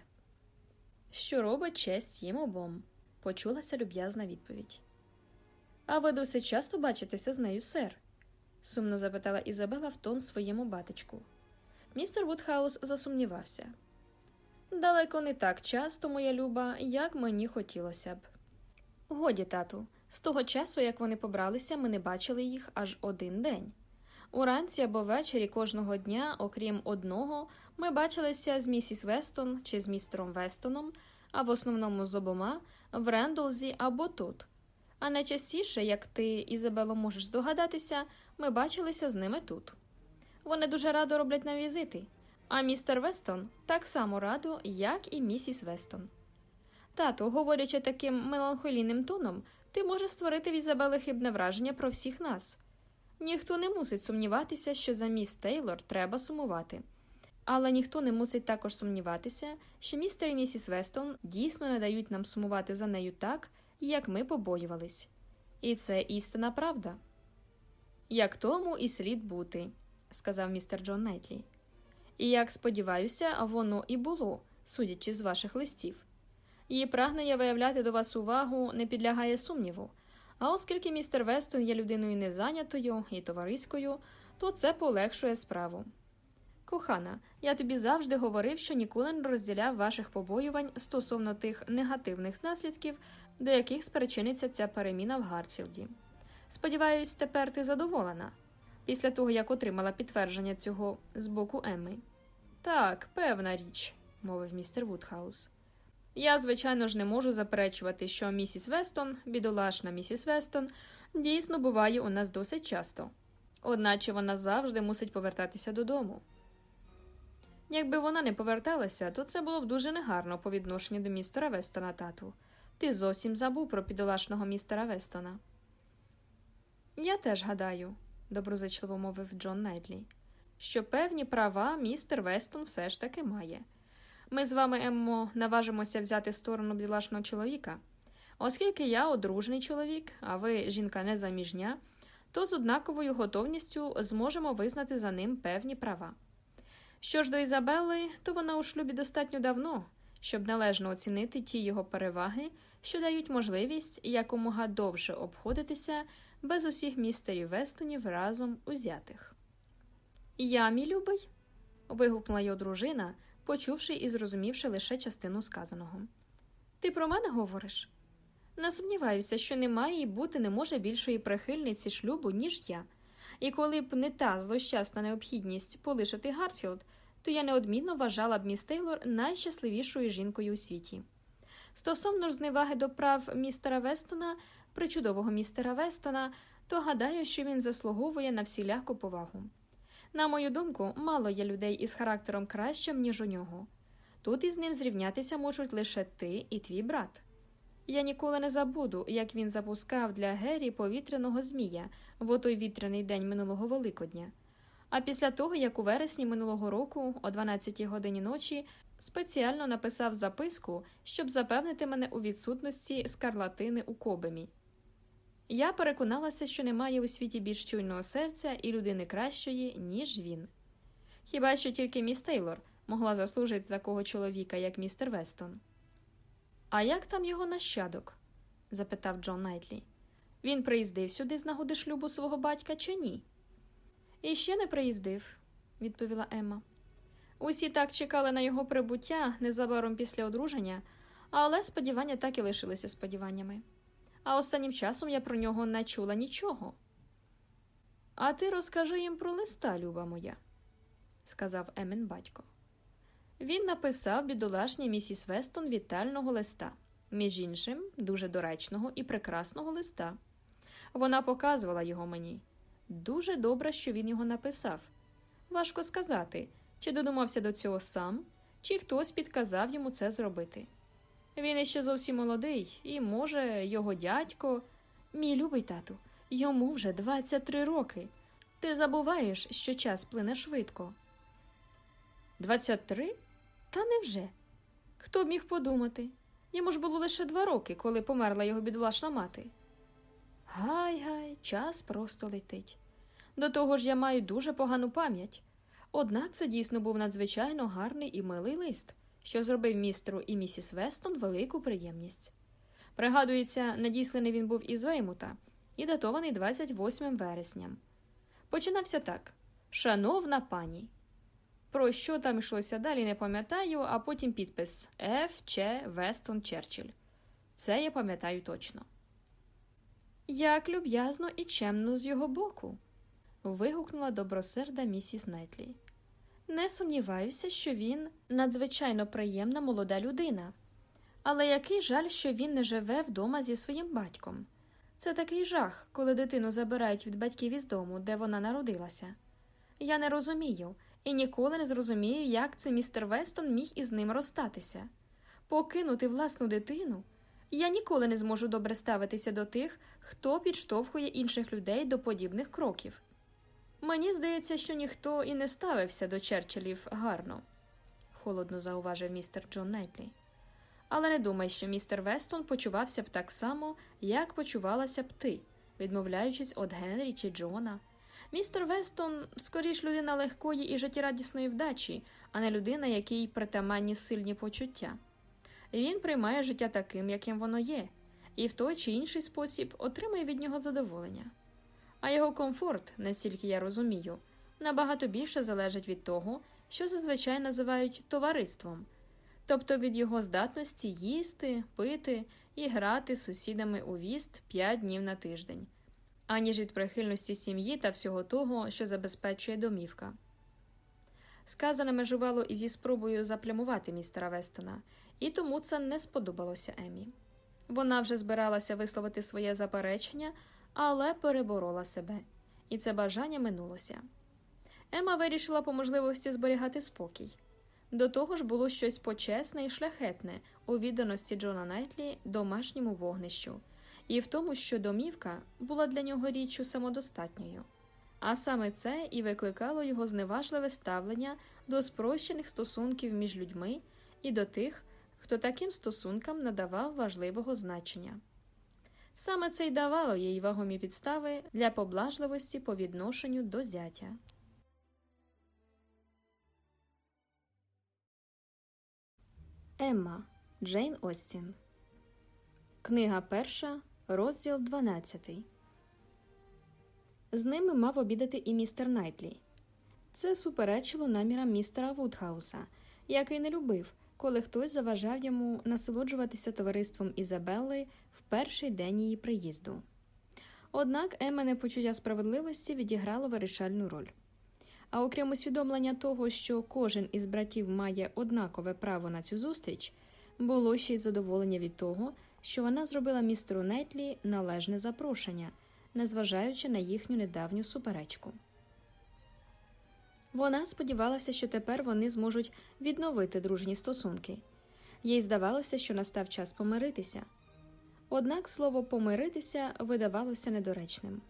Що робить честь їм обом, почулася люб'язна відповідь. А ви досить часто бачитеся з нею, сер? сумно запитала Ізабела в тон своєму батечку. Містер Вудхаус засумнівався. Далеко не так часто, моя люба, як мені хотілося б. Годі, тату, з того часу, як вони побралися, ми не бачили їх аж один день. Уранці або ввечері кожного дня, окрім одного, ми бачилися з місіс Вестон чи з містером Вестоном, а в основному з обома в Рендолзі або тут. А найчастіше, як ти, Ізабело, можеш здогадатися, ми бачилися з ними тут. Вони дуже радо роблять нам візити, а містер Вестон так само радо, як і місіс Вестон. Тато, говорячи таким меланхолійним тоном, ти можеш створити в Ізабели хибне враження про всіх нас. Ніхто не мусить сумніватися, що за міс Тейлор треба сумувати. Але ніхто не мусить також сумніватися, що містер і місіс Вестон дійсно не дають нам сумувати за нею так, як ми побоювались. І це істина правда. Як тому і слід бути, сказав містер Джон Найтлі. І як сподіваюся, воно і було, судячи з ваших листів. Її прагнення виявляти до вас увагу не підлягає сумніву. А оскільки містер Вестон є людиною незайнятою і товариською, то це полегшує справу. Кохана, я тобі завжди говорив, що ніколи не розділяв ваших побоювань стосовно тих негативних наслідків, до яких спричиниться ця переміна в Гартфілді. Сподіваюсь, тепер ти задоволена після того, як отримала підтвердження цього з боку Емми. Так, певна річ, мовив містер Вудхаус. Я, звичайно ж, не можу заперечувати, що місіс Вестон, бідолашна місіс Вестон, дійсно буває у нас досить часто, одначе вона завжди мусить повертатися додому. Якби вона не поверталася, то це було б дуже негарно по відношенню до містера Вестона, тату. Ти зовсім забув про бідолашного містера Вестона. Я теж гадаю, доброзичливо мовив Джон Найтлі, що певні права містер Вестон все ж таки має. Ми з вами, Еммо, наважимося взяти сторону бідолашного чоловіка. Оскільки я одружений чоловік, а ви жінка незаміжня, то з однаковою готовністю зможемо визнати за ним певні права. Що ж до Ізабелли, то вона у шлюбі достатньо давно, щоб належно оцінити ті його переваги, що дають можливість якомога довше обходитися без усіх містерів Вестонів разом узятих. Я, мій любий. вигукнула його дружина, почувши і зрозумівши лише частину сказаного. Ти про мене говориш? Не сумніваюся, що немає і бути не може більшої прихильниці шлюбу, ніж я. І коли б не та злощасна необхідність полишити Гартфілд, то я неодмінно вважала б міс Тейлор найщасливішою жінкою у світі. Стосовно ж зневаги до прав містера Вестона, причудового містера Вестона, то гадаю, що він заслуговує на всіляку повагу. На мою думку, мало є людей із характером кращим, ніж у нього. Тут із ним зрівнятися можуть лише ти і твій брат. Я ніколи не забуду, як він запускав для Геррі повітряного змія в отой вітряний день минулого Великодня. А після того, як у вересні минулого року, о 12 годині ночі, спеціально написав записку, щоб запевнити мене у відсутності скарлатини у кобемі. Я переконалася, що немає у світі більш чуйного серця і людини кращої, ніж він. Хіба що тільки міс Тейлор могла заслужити такого чоловіка, як містер Вестон. А як там його нащадок? запитав Джон Найтлі. Він приїздив сюди з нагоди шлюбу свого батька чи ні? І ще не приїздив, відповіла Емма. Усі так чекали на його прибуття незабаром після одруження, але сподівання так і лишилися сподіваннями. А останнім часом я про нього не чула нічого. А ти розкажи їм про листа, люба моя, сказав Емен батько. Він написав бідолашній місіс Вестон вітального листа, між іншим, дуже доречного і прекрасного листа. Вона показувала його мені. Дуже добре, що він його написав. Важко сказати, чи додумався до цього сам, чи хтось підказав йому це зробити. Він іще зовсім молодий, і, може, його дядько, мій любий тату, йому вже 23 роки. Ти забуваєш, що час плине швидко. 23? Та невже? Хто б міг подумати? Йому ж було лише два роки, коли померла його бідолашна мати. Гай гай, час просто летить. До того ж я маю дуже погану пам'ять. Однак це дійсно був надзвичайно гарний і милий лист, що зробив містеру і місіс Вестон велику приємність. Пригадується, надісланий він був із Веймута і датований 28 вересням. Починався так: Шановна пані. Про що там йшлося далі, не пам'ятаю, а потім підпис Ф. Ч. Вестон Черчилль. Це я пам'ятаю точно. Як люб'язно і чемно з його боку. вигукнула добросерда місіс Найтлі. Не сумніваюся, що він надзвичайно приємна молода людина. Але який жаль, що він не живе вдома зі своїм батьком. Це такий жах, коли дитину забирають від батьків із дому, де вона народилася. Я не розумію і ніколи не зрозумію, як це містер Вестон міг із ним розстатися. Покинути власну дитину. Я ніколи не зможу добре ставитися до тих, хто підштовхує інших людей до подібних кроків. Мені здається, що ніхто і не ставився до Черчиллів гарно, холодно зауважив містер Джон Найтлі. Але не думай, що містер Вестон почувався б так само, як почувалася б ти, відмовляючись від Генрі чи Джона. Містер Вестон скоріш людина легкої і життєрадісної вдачі, а не людина, якій притаманні сильні почуття. Він приймає життя таким, яким воно є, і в той чи інший спосіб отримує від нього задоволення. А його комфорт, настільки я розумію, набагато більше залежить від того, що зазвичай називають товариством, тобто від його здатності їсти, пити і грати з сусідами у віст 5 днів на тиждень, аніж від прихильності сім'ї та всього того, що забезпечує домівка. Сказане межувало і зі спробою заплямувати містера Вестона, і тому це не сподобалося Емі. Вона вже збиралася висловити своє заперечення, але переборола себе, і це бажання минулося. Ема вирішила по можливості зберігати спокій. До того ж було щось почесне і шляхетне у відданості Джона Найтлі домашньому вогнищу, і в тому, що домівка була для нього річчю самодостатньою. А саме це і викликало його зневажливе ставлення до спрощених стосунків між людьми і до тих, хто таким стосункам надавав важливого значення. Саме це й давало їй вагомі підстави для поблажливості по відношенню до зятя. Емма Джейн Остін. Книга перша, розділ 12. З ними мав обідати і містер Найтлі. Це суперечило намірам містера Вудхауса, який не любив, коли хтось заважав йому насолоджуватися товариством Ізабелли в перший день її приїзду. Однак Емене почуття справедливості відіграло вирішальну роль. А окрім усвідомлення того, що кожен із братів має однакове право на цю зустріч, було ще й задоволення від того, що вона зробила містеру Нетлі належне запрошення, незважаючи на їхню недавню суперечку. Вона сподівалася, що тепер вони зможуть відновити дружні стосунки. Їй здавалося, що настав час помиритися. Однак слово помиритися видавалося недоречним.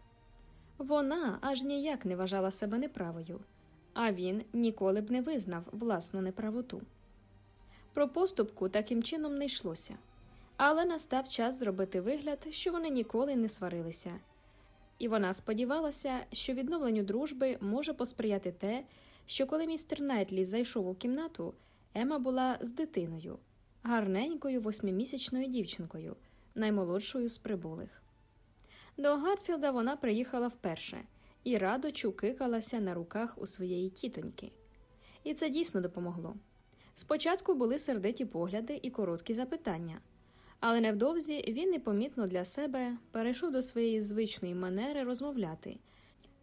Вона аж ніяк не вважала себе неправою, а він ніколи б не визнав власну неправоту. Про поступку таким чином не йшлося, але настав час зробити вигляд, що вони ніколи не сварилися, і вона сподівалася, що відновленню дружби може посприяти те, що коли містер Найтлі зайшов у кімнату, Ема була з дитиною, гарненькою восьмимісячною дівчинкою, наймолодшою з прибулих. До Гатфілда вона приїхала вперше і радо чукикалася на руках у своєї тітоньки. І це дійсно допомогло. Спочатку були сердиті погляди і короткі запитання, але невдовзі він непомітно для себе перейшов до своєї звичної манери розмовляти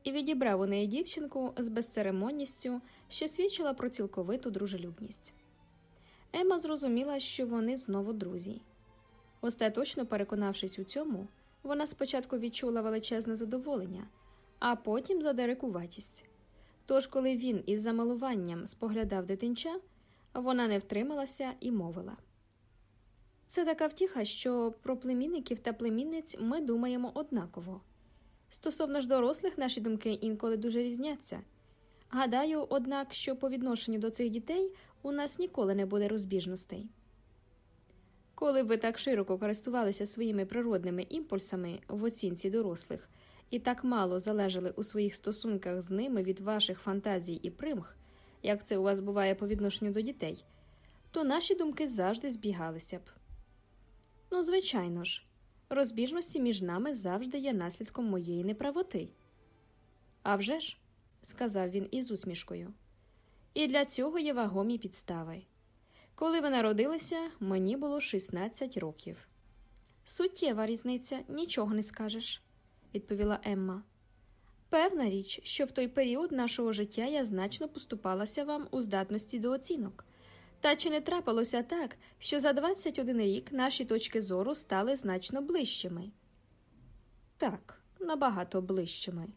і відібрав у неї дівчинку з безцеремонністю, що свідчила про цілковиту дружелюбність. Ема зрозуміла, що вони знову друзі. Остаточно переконавшись у цьому, вона спочатку відчула величезне задоволення, а потім задерекуватість. Тож, коли він із замилуванням споглядав дитинча, вона не втрималася і мовила. Це така втіха, що про племінників та племінниць ми думаємо однаково. Стосовно ж дорослих, наші думки інколи дуже різняться. Гадаю, однак, що по відношенню до цих дітей у нас ніколи не буде розбіжностей. Коли ви так широко користувалися своїми природними імпульсами в оцінці дорослих і так мало залежали у своїх стосунках з ними від ваших фантазій і примх, як це у вас буває по відношенню до дітей, то наші думки завжди збігалися б. Ну, звичайно ж, розбіжності між нами завжди є наслідком моєї неправоти. «А вже ж», – сказав він із усмішкою. І для цього є вагомі підстави. Коли ви народилися, мені було 16 років. Суттєва різниця, нічого не скажеш, відповіла Емма. Певна річ, що в той період нашого життя я значно поступалася вам у здатності до оцінок. Та чи не трапилося так, що за 21 рік наші точки зору стали значно ближчими? Так, набагато ближчими,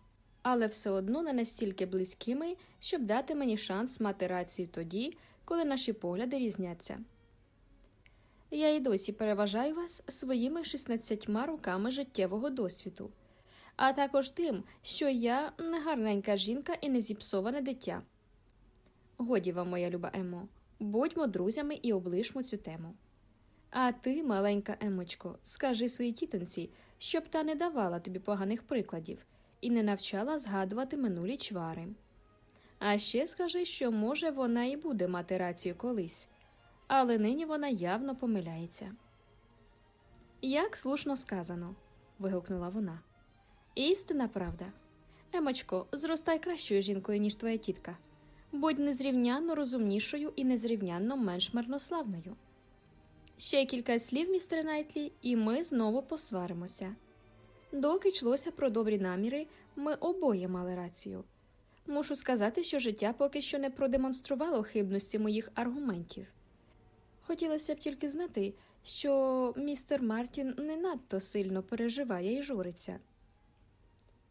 але все одно не настільки близькими, щоб дати мені шанс мати рацію тоді, коли наші погляди різняться. Я й досі переважаю вас своїми 16 роками життєвого досвіду, а також тим, що я не гарненька жінка і не зіпсоване дитя. Годі вам, моя люба Емо, будьмо друзями і облишмо цю тему. А ти, маленька Емочко, скажи своїй тітонці, щоб та не давала тобі поганих прикладів і не навчала згадувати минулі чвари. А ще скажи, що, може, вона і буде мати рацію колись, але нині вона явно помиляється. Як слушно сказано, вигукнула вона. Істина правда. Емочко, зростай кращою жінкою, ніж твоя тітка. Будь незрівнянно розумнішою і незрівнянно менш марнославною. Ще кілька слів, містер Найтлі, і ми знову посваримося. Доки йшлося про добрі наміри, ми обоє мали рацію. Мушу сказати, що життя поки що не продемонструвало хибності моїх аргументів. Хотілося б тільки знати, що містер Мартін не надто сильно переживає і журиться.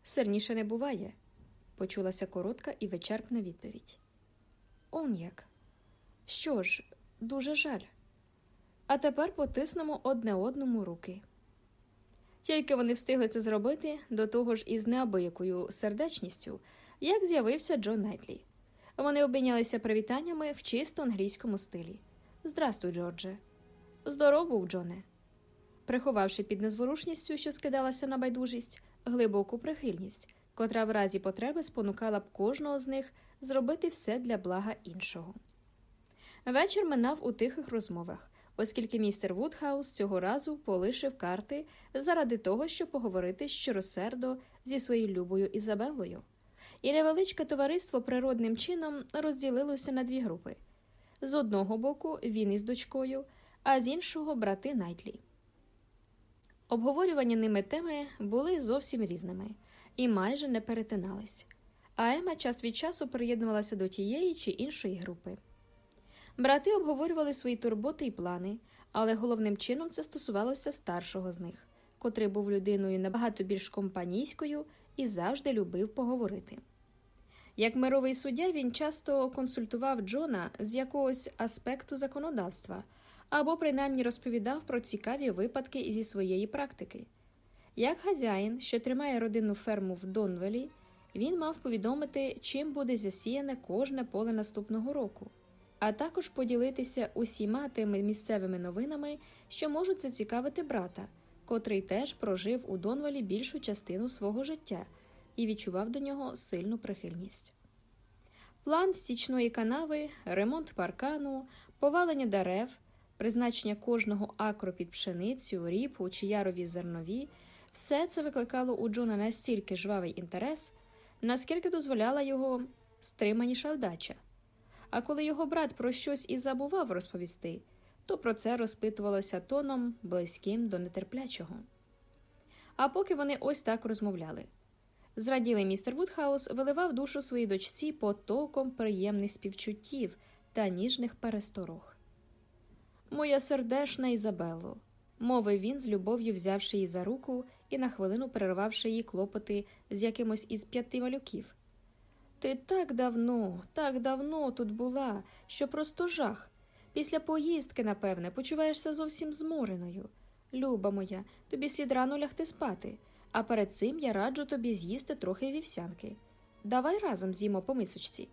Сильніше не буває, почулася коротка і вичерпна відповідь. Он як. Що ж, дуже жаль. А тепер потиснемо одне одному руки. Тільки вони встигли це зробити, до того ж із неабиякою сердечністю, як з'явився Джон Найтлі. Вони обмінялися привітаннями в чисто англійському стилі. Здрастуй, Джордже. Здоров був, Джоне. Приховавши під незворушністю, що скидалася на байдужість, глибоку прихильність, котра в разі потреби спонукала б кожного з них зробити все для блага іншого. Вечір минав у тихих розмовах, оскільки містер Вудхаус цього разу полишив карти заради того, щоб поговорити щиросердо зі своєю любою Ізабеллою. І невеличке товариство природним чином розділилося на дві групи з одного боку він із дочкою, а з іншого брати Найтлі. Обговорювані ними теми були зовсім різними і майже не перетинались, а Ема час від часу приєднувалася до тієї чи іншої групи. Брати обговорювали свої турботи і плани, але головним чином це стосувалося старшого з них, котрий був людиною набагато більш компанійською і завжди любив поговорити. Як мировий суддя він часто консультував Джона з якогось аспекту законодавства або принаймні розповідав про цікаві випадки зі своєї практики. Як хазяїн, що тримає родинну ферму в Донвелі, він мав повідомити, чим буде засіяне кожне поле наступного року, а також поділитися усіма тими місцевими новинами, що можуть зацікавити брата, котрий теж прожив у Донвелі більшу частину свого життя і відчував до нього сильну прихильність. План стічної канави, ремонт паркану, повалення дерев, призначення кожного акру під пшеницю, ріпу чи ярові зернові все це викликало у Джона настільки жвавий інтерес, наскільки дозволяла його стриманіша вдача. А коли його брат про щось і забував розповісти, то про це розпитувалося тоном близьким до нетерплячого. А поки вони ось так розмовляли. Зраділий містер Вудхаус виливав душу своїй дочці потоком приємних співчуттів та ніжних пересторог. Моя сердешна Ізабелло, мовив він з любов'ю, взявши її за руку і на хвилину перервавши її клопоти з якимось із п'яти малюків. Ти так давно, так давно тут була, що просто жах. Після поїздки, напевне, почуваєшся зовсім змореною. Люба моя, тобі слід рано лягти спати а перед цим я раджу тобі з'їсти трохи вівсянки. Давай разом з'їмо по мисочці.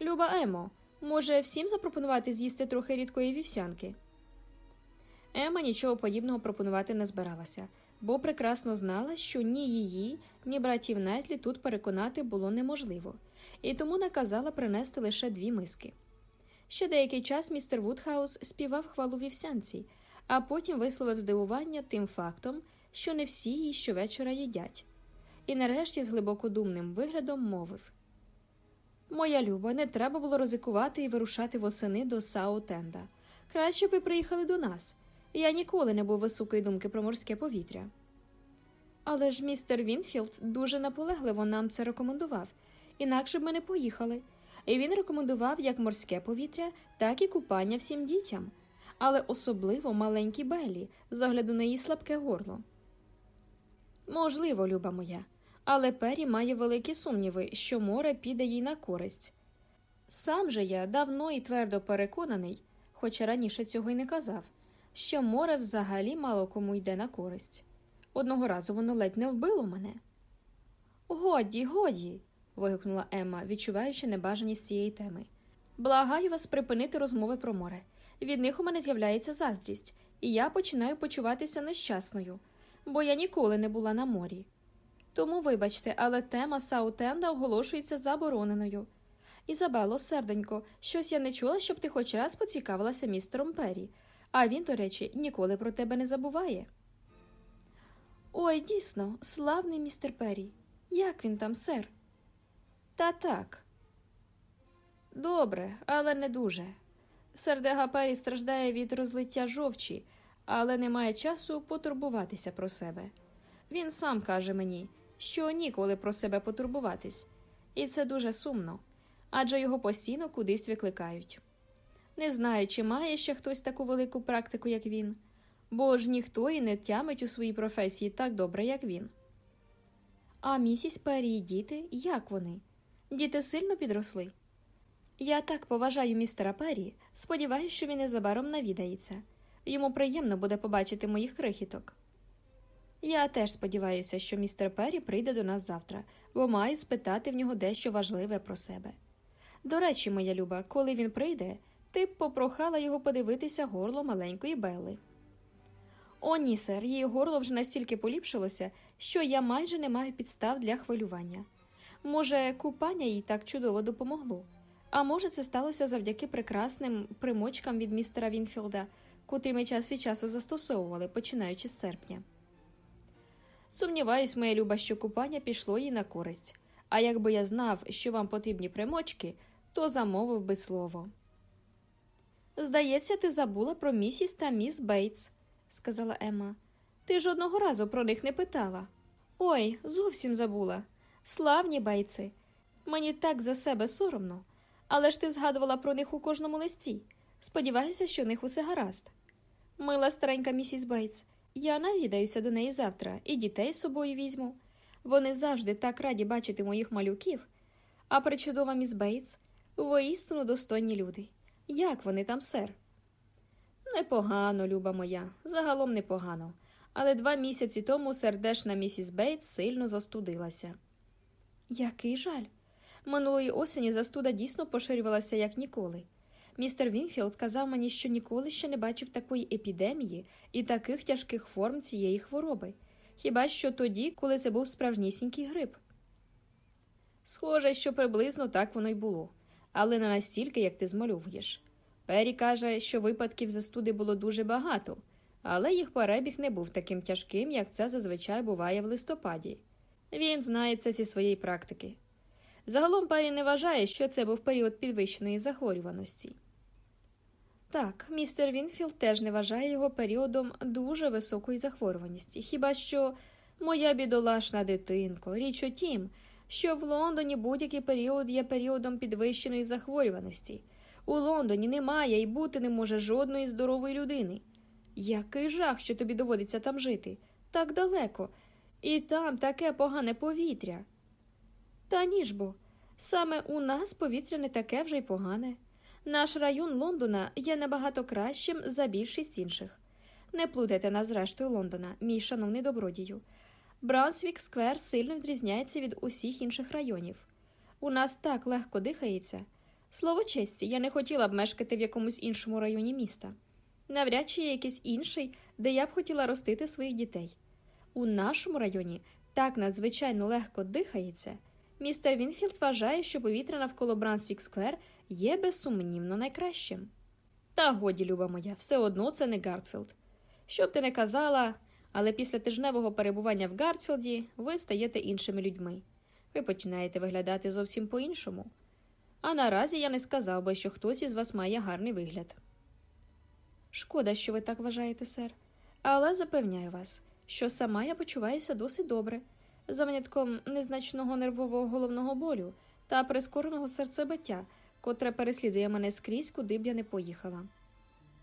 Люба Еммо, може, всім запропонувати з'їсти трохи рідкої вівсянки? Емма нічого подібного пропонувати не збиралася, бо прекрасно знала, що ні її, ні братів Найтлі тут переконати було неможливо, і тому наказала принести лише дві миски. Ще деякий час містер Вудхаус співав хвалу вівсянці, а потім висловив здивування тим фактом, що не всі її щовечора їдять. і нарешті з глибокодумним виглядом мовив Моя люба, не треба було ризикувати і вирушати восени до Саутенда. Краще б ви приїхали до нас. Я ніколи не був високої думки про морське повітря. Але ж містер Вінфілд дуже наполегливо нам це рекомендував, інакше б ми не поїхали. І він рекомендував як морське повітря, так і купання всім дітям, але особливо маленькій Беллі, з огляду на її слабке горло. Можливо, люба моя, але Пері має великі сумніви, що море піде їй на користь. Сам же я давно і твердо переконаний, хоча раніше цього й не казав, що море взагалі мало кому йде на користь. Одного разу воно ледь не вбило мене. Годі, годі. вигукнула Емма, відчуваючи небажаність цієї теми. Благаю вас припинити розмови про море. Від них у мене з'являється заздрість, і я починаю почуватися нещасною, бо я ніколи не була на морі. Тому, вибачте, але тема Саутенда оголошується забороненою. Ізабело, серденько, щось я не чула, щоб ти хоч раз поцікавилася містером Перрі, а він, до речі, ніколи про тебе не забуває. Ой, дійсно, славний містер Перрі. Як він там, сер? Та так. Добре, але не дуже. Сердега Перрі страждає від розлиття жовчі, але не має часу потурбуватися про себе. Він сам каже мені, що ніколи про себе потурбуватись, і це дуже сумно, адже його постійно кудись викликають. Не знаю, чи має ще хтось таку велику практику, як він, бо ж ніхто і не тямить у своїй професії так добре, як він. А місіс Перрі і діти, як вони? Діти сильно підросли. Я так поважаю містера Перрі, сподіваюся, що він незабаром навідається. Йому приємно буде побачити моїх крихіток. Я теж сподіваюся, що містер Перрі прийде до нас завтра, бо маю спитати в нього дещо важливе про себе. До речі, моя люба, коли він прийде, ти попрохала його подивитися горло маленької Белли. О, ні, сер, її горло вже настільки поліпшилося, що я майже не маю підстав для хвилювання. Може, купання їй так чудово допомогло, а може, це сталося завдяки прекрасним примочкам від містера Вінфілда, котрі ми час від часу застосовували, починаючи з серпня. Сумніваюсь, моя люба, що купання пішло їй на користь, а якби я знав, що вам потрібні примочки, то замовив би слово. Здається, ти забула про місіс та міс Бейтс, сказала Емма. Ти жодного разу про них не питала. Ой, зовсім забула. Славні Бейтси. Мені так за себе соромно, але ж ти згадувала про них у кожному листі. Сподіваюся, що у них усе гаразд. Мила старенька місіс Бейтс, я навідаюся до неї завтра і дітей з собою візьму. Вони завжди так раді бачити моїх малюків. А пречудова міс Бейтс воістину достойні люди. Як вони там, сер? Непогано, люба моя, загалом непогано. Але два місяці тому сердешна місіс Бейтс сильно застудилася. Який жаль. Минулої осені застуда дійсно поширювалася як ніколи. Містер Вінфілд казав мені, що ніколи ще не бачив такої епідемії і таких тяжких форм цієї хвороби, хіба що тоді, коли це був справжнісінький грип. Схоже, що приблизно так воно й було, але не настільки, як ти змальовуєш. Пері каже, що випадків застуди було дуже багато, але їх перебіг не був таким тяжким, як це зазвичай буває в листопаді. Він знає це зі своєї практики. Загалом Пері не вважає, що це був період підвищеної захворюваності. Так, містер Вінфілд теж не вважає його періодом дуже високої захворюваності. Хіба що моя бідолашна дитинко, річ у тім, що в Лондоні будь-який період є періодом підвищеної захворюваності. У Лондоні немає і бути не може жодної здорової людини. Який жах, що тобі доводиться там жити, так далеко, і там таке погане повітря. Та ніж бо, саме у нас повітря не таке вже й погане. Наш район Лондона є набагато кращим за більшість інших. Не плутайте нас з рештою Лондона, мій шановний добродію. Брансвік Сквер сильно відрізняється від усіх інших районів. У нас так легко дихається. Слово честі, я не хотіла б мешкати в якомусь іншому районі міста. Навряд чи є якийсь інший, де я б хотіла ростити своїх дітей. У нашому районі так надзвичайно легко дихається. Містер Вінфілд вважає, що повітря навколо Брансвік Сквер є безсумнівно найкращим. Та годі, люба моя, все одно це не Гартфілд. Що б ти не казала, Але після тижневого перебування в Гартфілді ви стаєте іншими людьми. Ви починаєте виглядати зовсім по-іншому. А наразі я не сказав би, що хтось із вас має гарний вигляд. Шкода, що ви так вважаєте, сер. Але запевняю вас, що сама я почуваюся досить добре, за винятком незначного нервового головного болю та прискореного серцебиття, котре переслідує мене скрізь, куди б я не поїхала.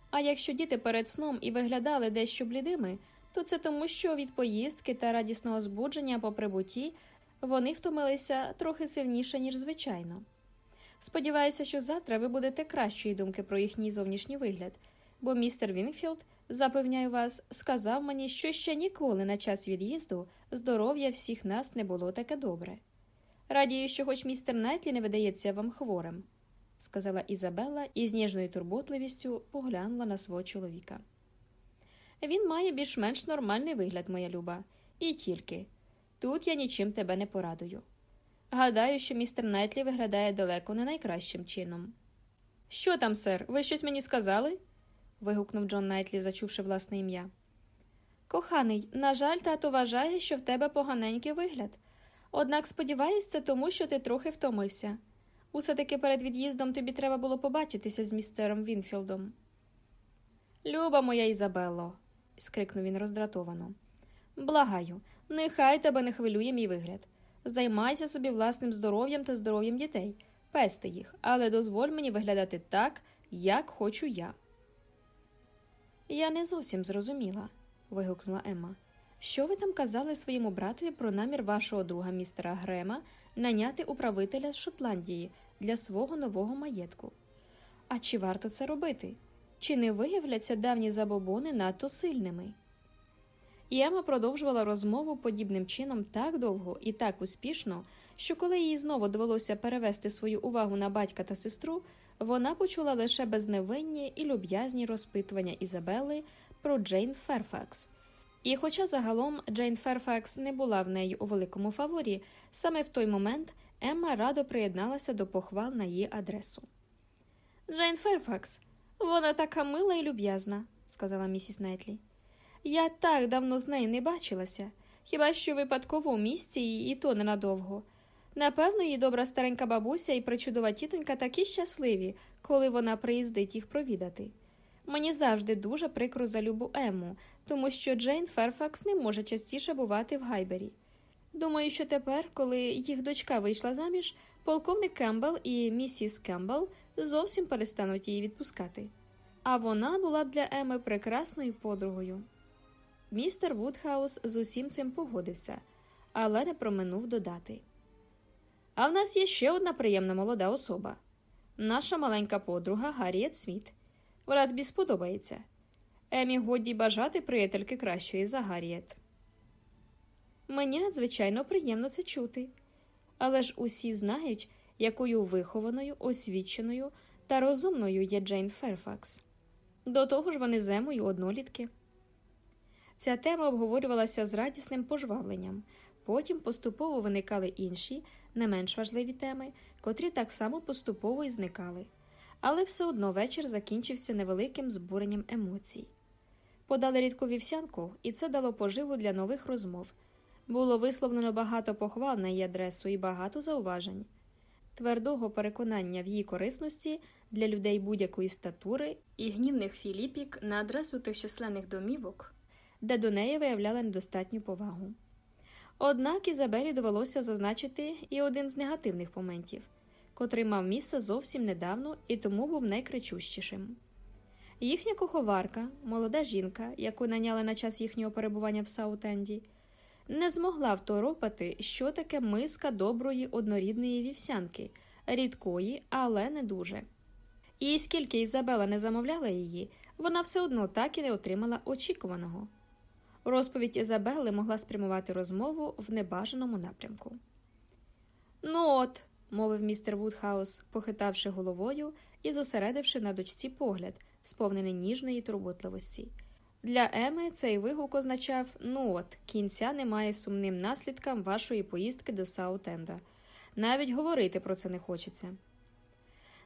А якщо діти перед сном і виглядали дещо блідими, то це тому, що від поїздки та радісного збудження по прибутті вони втомилися трохи сильніше, ніж звичайно. Сподіваюся, що завтра ви будете кращої думки про їхній зовнішній вигляд, бо містер Вінфілд, запевняю вас, сказав мені, що ще ніколи на час від'їзду здоров'я всіх нас не було таке добре. Радію, що хоч містер Найтлі не видається вам хворим, сказала Ізабелла і з ніжною турботливістю поглянула на свого чоловіка. Він має більш-менш нормальний вигляд, моя люба, і тільки тут я нічим тебе не порадую. Гадаю, що містер Найтлі виглядає далеко не найкращим чином. Що там, сер, ви щось мені сказали? вигукнув Джон Найтлі, зачувши власне ім'я. Коханий, на жаль, тато вважає, що в тебе поганенький вигляд. Однак сподіваюся, це тому, що ти трохи втомився. Усе таки перед від'їздом тобі треба було побачитися з містером Вінфілдом. Люба моя Ізабелло, скрикнув він роздратовано. Благаю, нехай тебе не хвилює мій вигляд. Займайся собі власним здоров'ям та здоров'ям дітей, пестуй їх, але дозволь мені виглядати так, як хочу я. Я не зовсім зрозуміла, вигукнула Емма. Що ви там казали своєму братові про намір вашого друга містера Грема наняти управителя з Шотландії для свого нового маєтку? А чи варто це робити? Чи не виявляться давні забобони надто сильними? І Ема продовжувала розмову подібним чином так довго і так успішно, що коли їй знову довелося перевести свою увагу на батька та сестру, вона почула лише безневинні і люб'язні розпитування Ізабели про Джейн Ферфакс. І, хоча загалом Джейн Ферфакс не була в неї у великому фаворі, саме в той момент Емма радо приєдналася до похвал на її адресу. Джейн Ферфакс, вона така мила і люб'язна, сказала місіс Найтлі. Я так давно з нею не бачилася, хіба що випадково у місті і то ненадовго. Напевно, її добра старенька бабуся і причудова тітонька такі щасливі, коли вона приїздить їх провідати. Мені завжди дуже прикро за любу Ему, тому що Джейн Ферфакс не може частіше бувати в Гайбері. Думаю, що тепер, коли їх дочка вийшла заміж, полковник Кембл і місіс Кембл зовсім перестануть її відпускати. А вона була б для Еми прекрасною подругою. Містер Вудхаус з усім цим погодився, але не проминув додати. А в нас є ще одна приємна молода особа наша маленька подруга Гарріет Сміт. Вона тобі сподобається. Емі годі бажати приятельки кращої за Гарріет. Мені надзвичайно приємно це чути, але ж усі знають, якою вихованою, освіченою та розумною є Джейн Ферфакс. До того ж, вони з Емою однолітки. Ця тема обговорювалася з радісним пожвавленням, потім поступово виникали інші, не менш важливі теми, котрі так само поступово і зникали, але все одно вечір закінчився невеликим збуренням емоцій. Подали рідку вівсянку, і це дало поживу для нових розмов. Було висловлено багато похвал на її адресу і багато зауважень. Твердого переконання в її корисності для людей будь-якої статури і гнівних філіпік на адресу тих численних домівок, де до неї виявляли недостатню повагу. Однак Ізабелі довелося зазначити і один з негативних моментів, котрий мав місце зовсім недавно і тому був найкричущішим. Їхня куховарка, молода жінка, яку наняли на час їхнього перебування в Саутенді, не змогла второпати, що таке миска доброї однорідної вівсянки, рідкої, але не дуже. І скільки Ізабела не замовляла її, вона все одно так і не отримала очікуваного. Розповідь Ізабели могла спрямувати розмову в небажаному напрямку. Ну от, мовив містер Вудхаус, похитавши головою і зосередивши на дочці погляд, сповнений ніжної турботливості. Для Еми цей вигук означав ну от, кінця немає сумним наслідкам вашої поїздки до Саутенда. Навіть говорити про це не хочеться.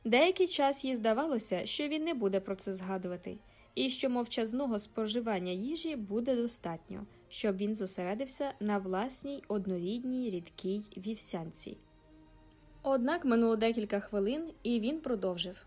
Деякий час їй здавалося, що він не буде про це згадувати, і що мовчазного споживання їжі буде достатньо, щоб він зосередився на власній однорідній рідкій вівсянці. Однак минуло декілька хвилин, і він продовжив.